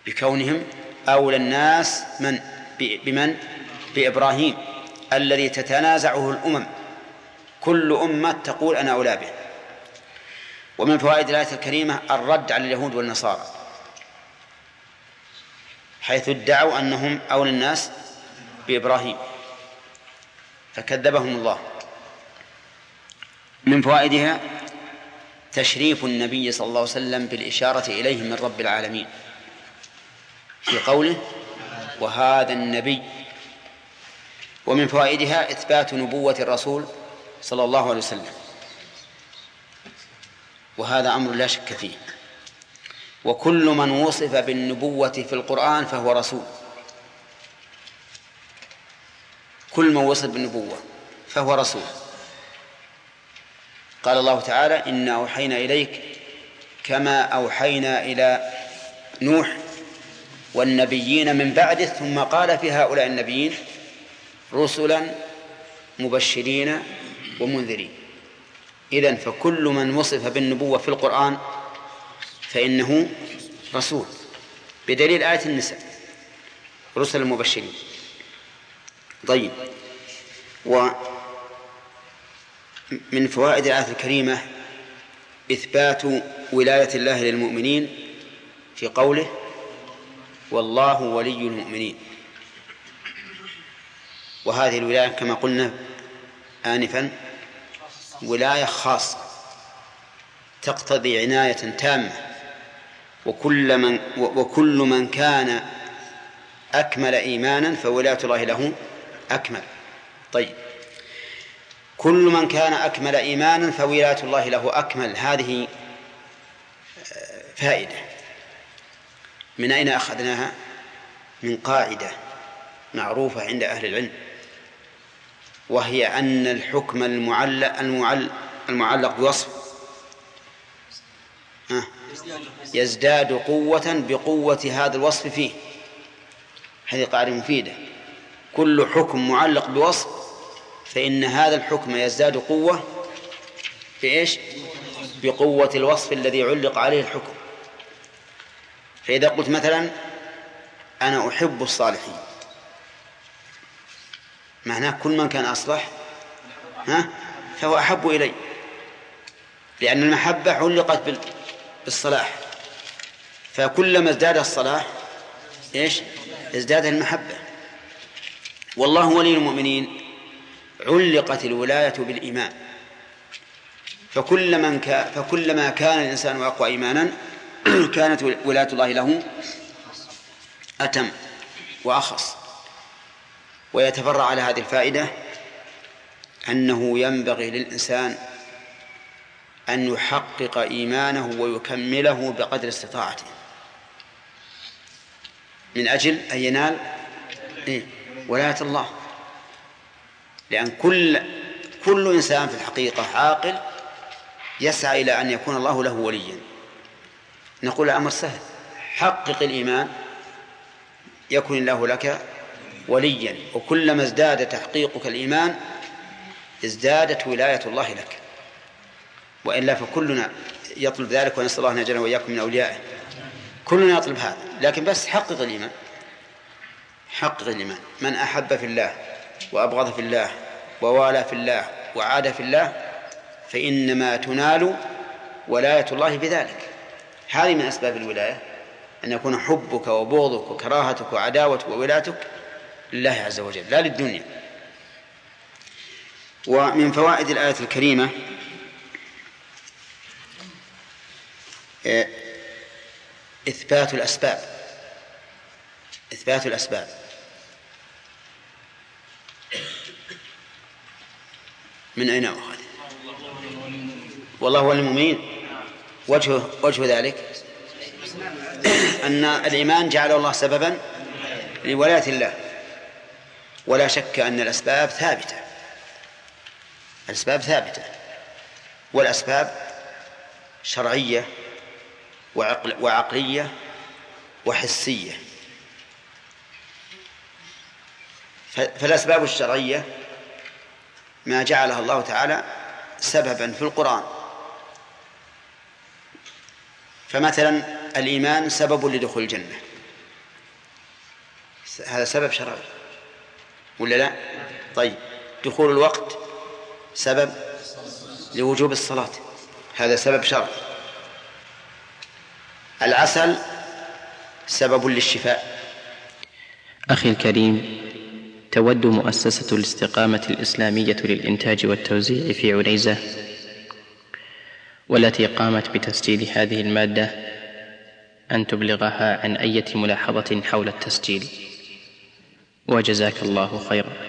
بكونهم أولى الناس من؟ بمن؟ بإبراهيم الذي تتنازعه الأمم. كل أمة تقول أنا أولى به. ومن فوائد الآية الكريمة الرد على اليهود والنصارى حيث ادعوا أنهم أولى الناس بإبراهيم فكذبهم الله. من فوائدها تشريف النبي صلى الله عليه وسلم بالإشارة إليه من رب العالمين في قوله وهذا النبي ومن فوائدها إثبات نبوة الرسول صلى الله عليه وسلم. وهذا أمر لا شك فيه. وكل من وصف بالنبوة في القرآن فهو رسول. كل من وصف بالنبوة فهو رسول. قال الله تعالى إنا أوحينا إليك كما أوحينا إلى نوح والنبيين من بعده ثم قال في هؤلاء النبيين رسلا مبشرين ومنذرين. إذن فكل من وصف بالنبوة في القرآن فإنه رسول بدليل آية النساء رسل المبشرين. طيب ومن فوائد الآية الكريمة إثبات ولاية الله للمؤمنين في قوله والله ولي المؤمنين وهذه الولاية كما قلنا آنفا ولاية خاصة تقتضي عناية تامة. وكل من وكل من كان أكمل إيمانا فولاية الله له أكمل. طيب. كل من كان أكمل إيمانا فولاية الله له أكمل. هذه فائدة. من أين أخذناها؟ من قاعدة معروفة عند أهل العلم. وهي أن الحكم المعلق المعلق, المعلق بوصف. يزداد قوة بقوة هذا الوصف فيه. هذه قاعدة مفيدة. كل حكم معلق بوصف فإن هذا الحكم يزداد قوة بإيش؟ بقوة الوصف الذي علق عليه الحكم. فإذا قلت مثلا أنا أحب الصالحين. معناه كل من كان أصلح ها؟ فهو أحب إلي لأن المحبة علقت بالصلاح. فكلما ازداد الصلاح إيش؟ ازداد المحبة. والله ولي المؤمنين علقت الولاية بالإيمان. فكل من كان فكلما كان الإنسان أقوى إيمانا [clears throat] كانت ولاية الله له أتم وأخص. ويتفرع على هذه الفائدة أنه ينبغي للإنسان أن يحقق إيمانه ويكمله بقدر استطاعته. من أجل أن ينال إيه؟ ولاية الله. لأن كل كل إنسان في الحقيقة عاقل يسعى إلى أن يكون الله له وليا. نقول الأمر سهل. حقق الإيمان يكن الله لك وليا. وكلما ازداد تحقيقك الإيمان ازدادت ولاية الله لك. وإلا فكلنا يطلب ذلك ونسأل الله أن وإياكم من أوليائه. كلنا يطلب هذا. لكن بس حقق الإيمان. حقق الإيمان. من أحب في الله وأبغض في الله ووالى في الله وعاد في الله فإنما تنال ولاية الله بذلك. هذه من أسباب الولاية. أن يكون حبك وبغضك وكراهتك وعداوتك وولايتك لله عز وجل لا للدنيا. ومن فوائد الآية الكريمة آه، إثبات الأسباب. إثبات الأسباب. من أين أخذ؟ والله هو المؤمن. وجه وجه ذلك أن الإيمان جعل الله سببا لولاية الله. ولا شك أن الأسباب ثابتة. الأسباب ثابتة. والأسباب شرعية وعقل وعقلية وحسية. فالأسباب الشرعية ما جعلها الله تعالى سببا في القرآن. فمثلا الإيمان سبب لدخول الجنة. هذا سبب شرعي. ولا لا؟ طيب دخول الوقت سبب لوجوب الصلاة. هذا سبب شرعي. العسل سبب للشفاء. أخي الكريم تود مؤسسة الاستقامة الإسلامية للإنتاج والتوزيع في عنيزة والتي قامت بتسجيل هذه المادة أن تبلغها عن أية ملاحظة حول التسجيل. وجزاك الله خيرا.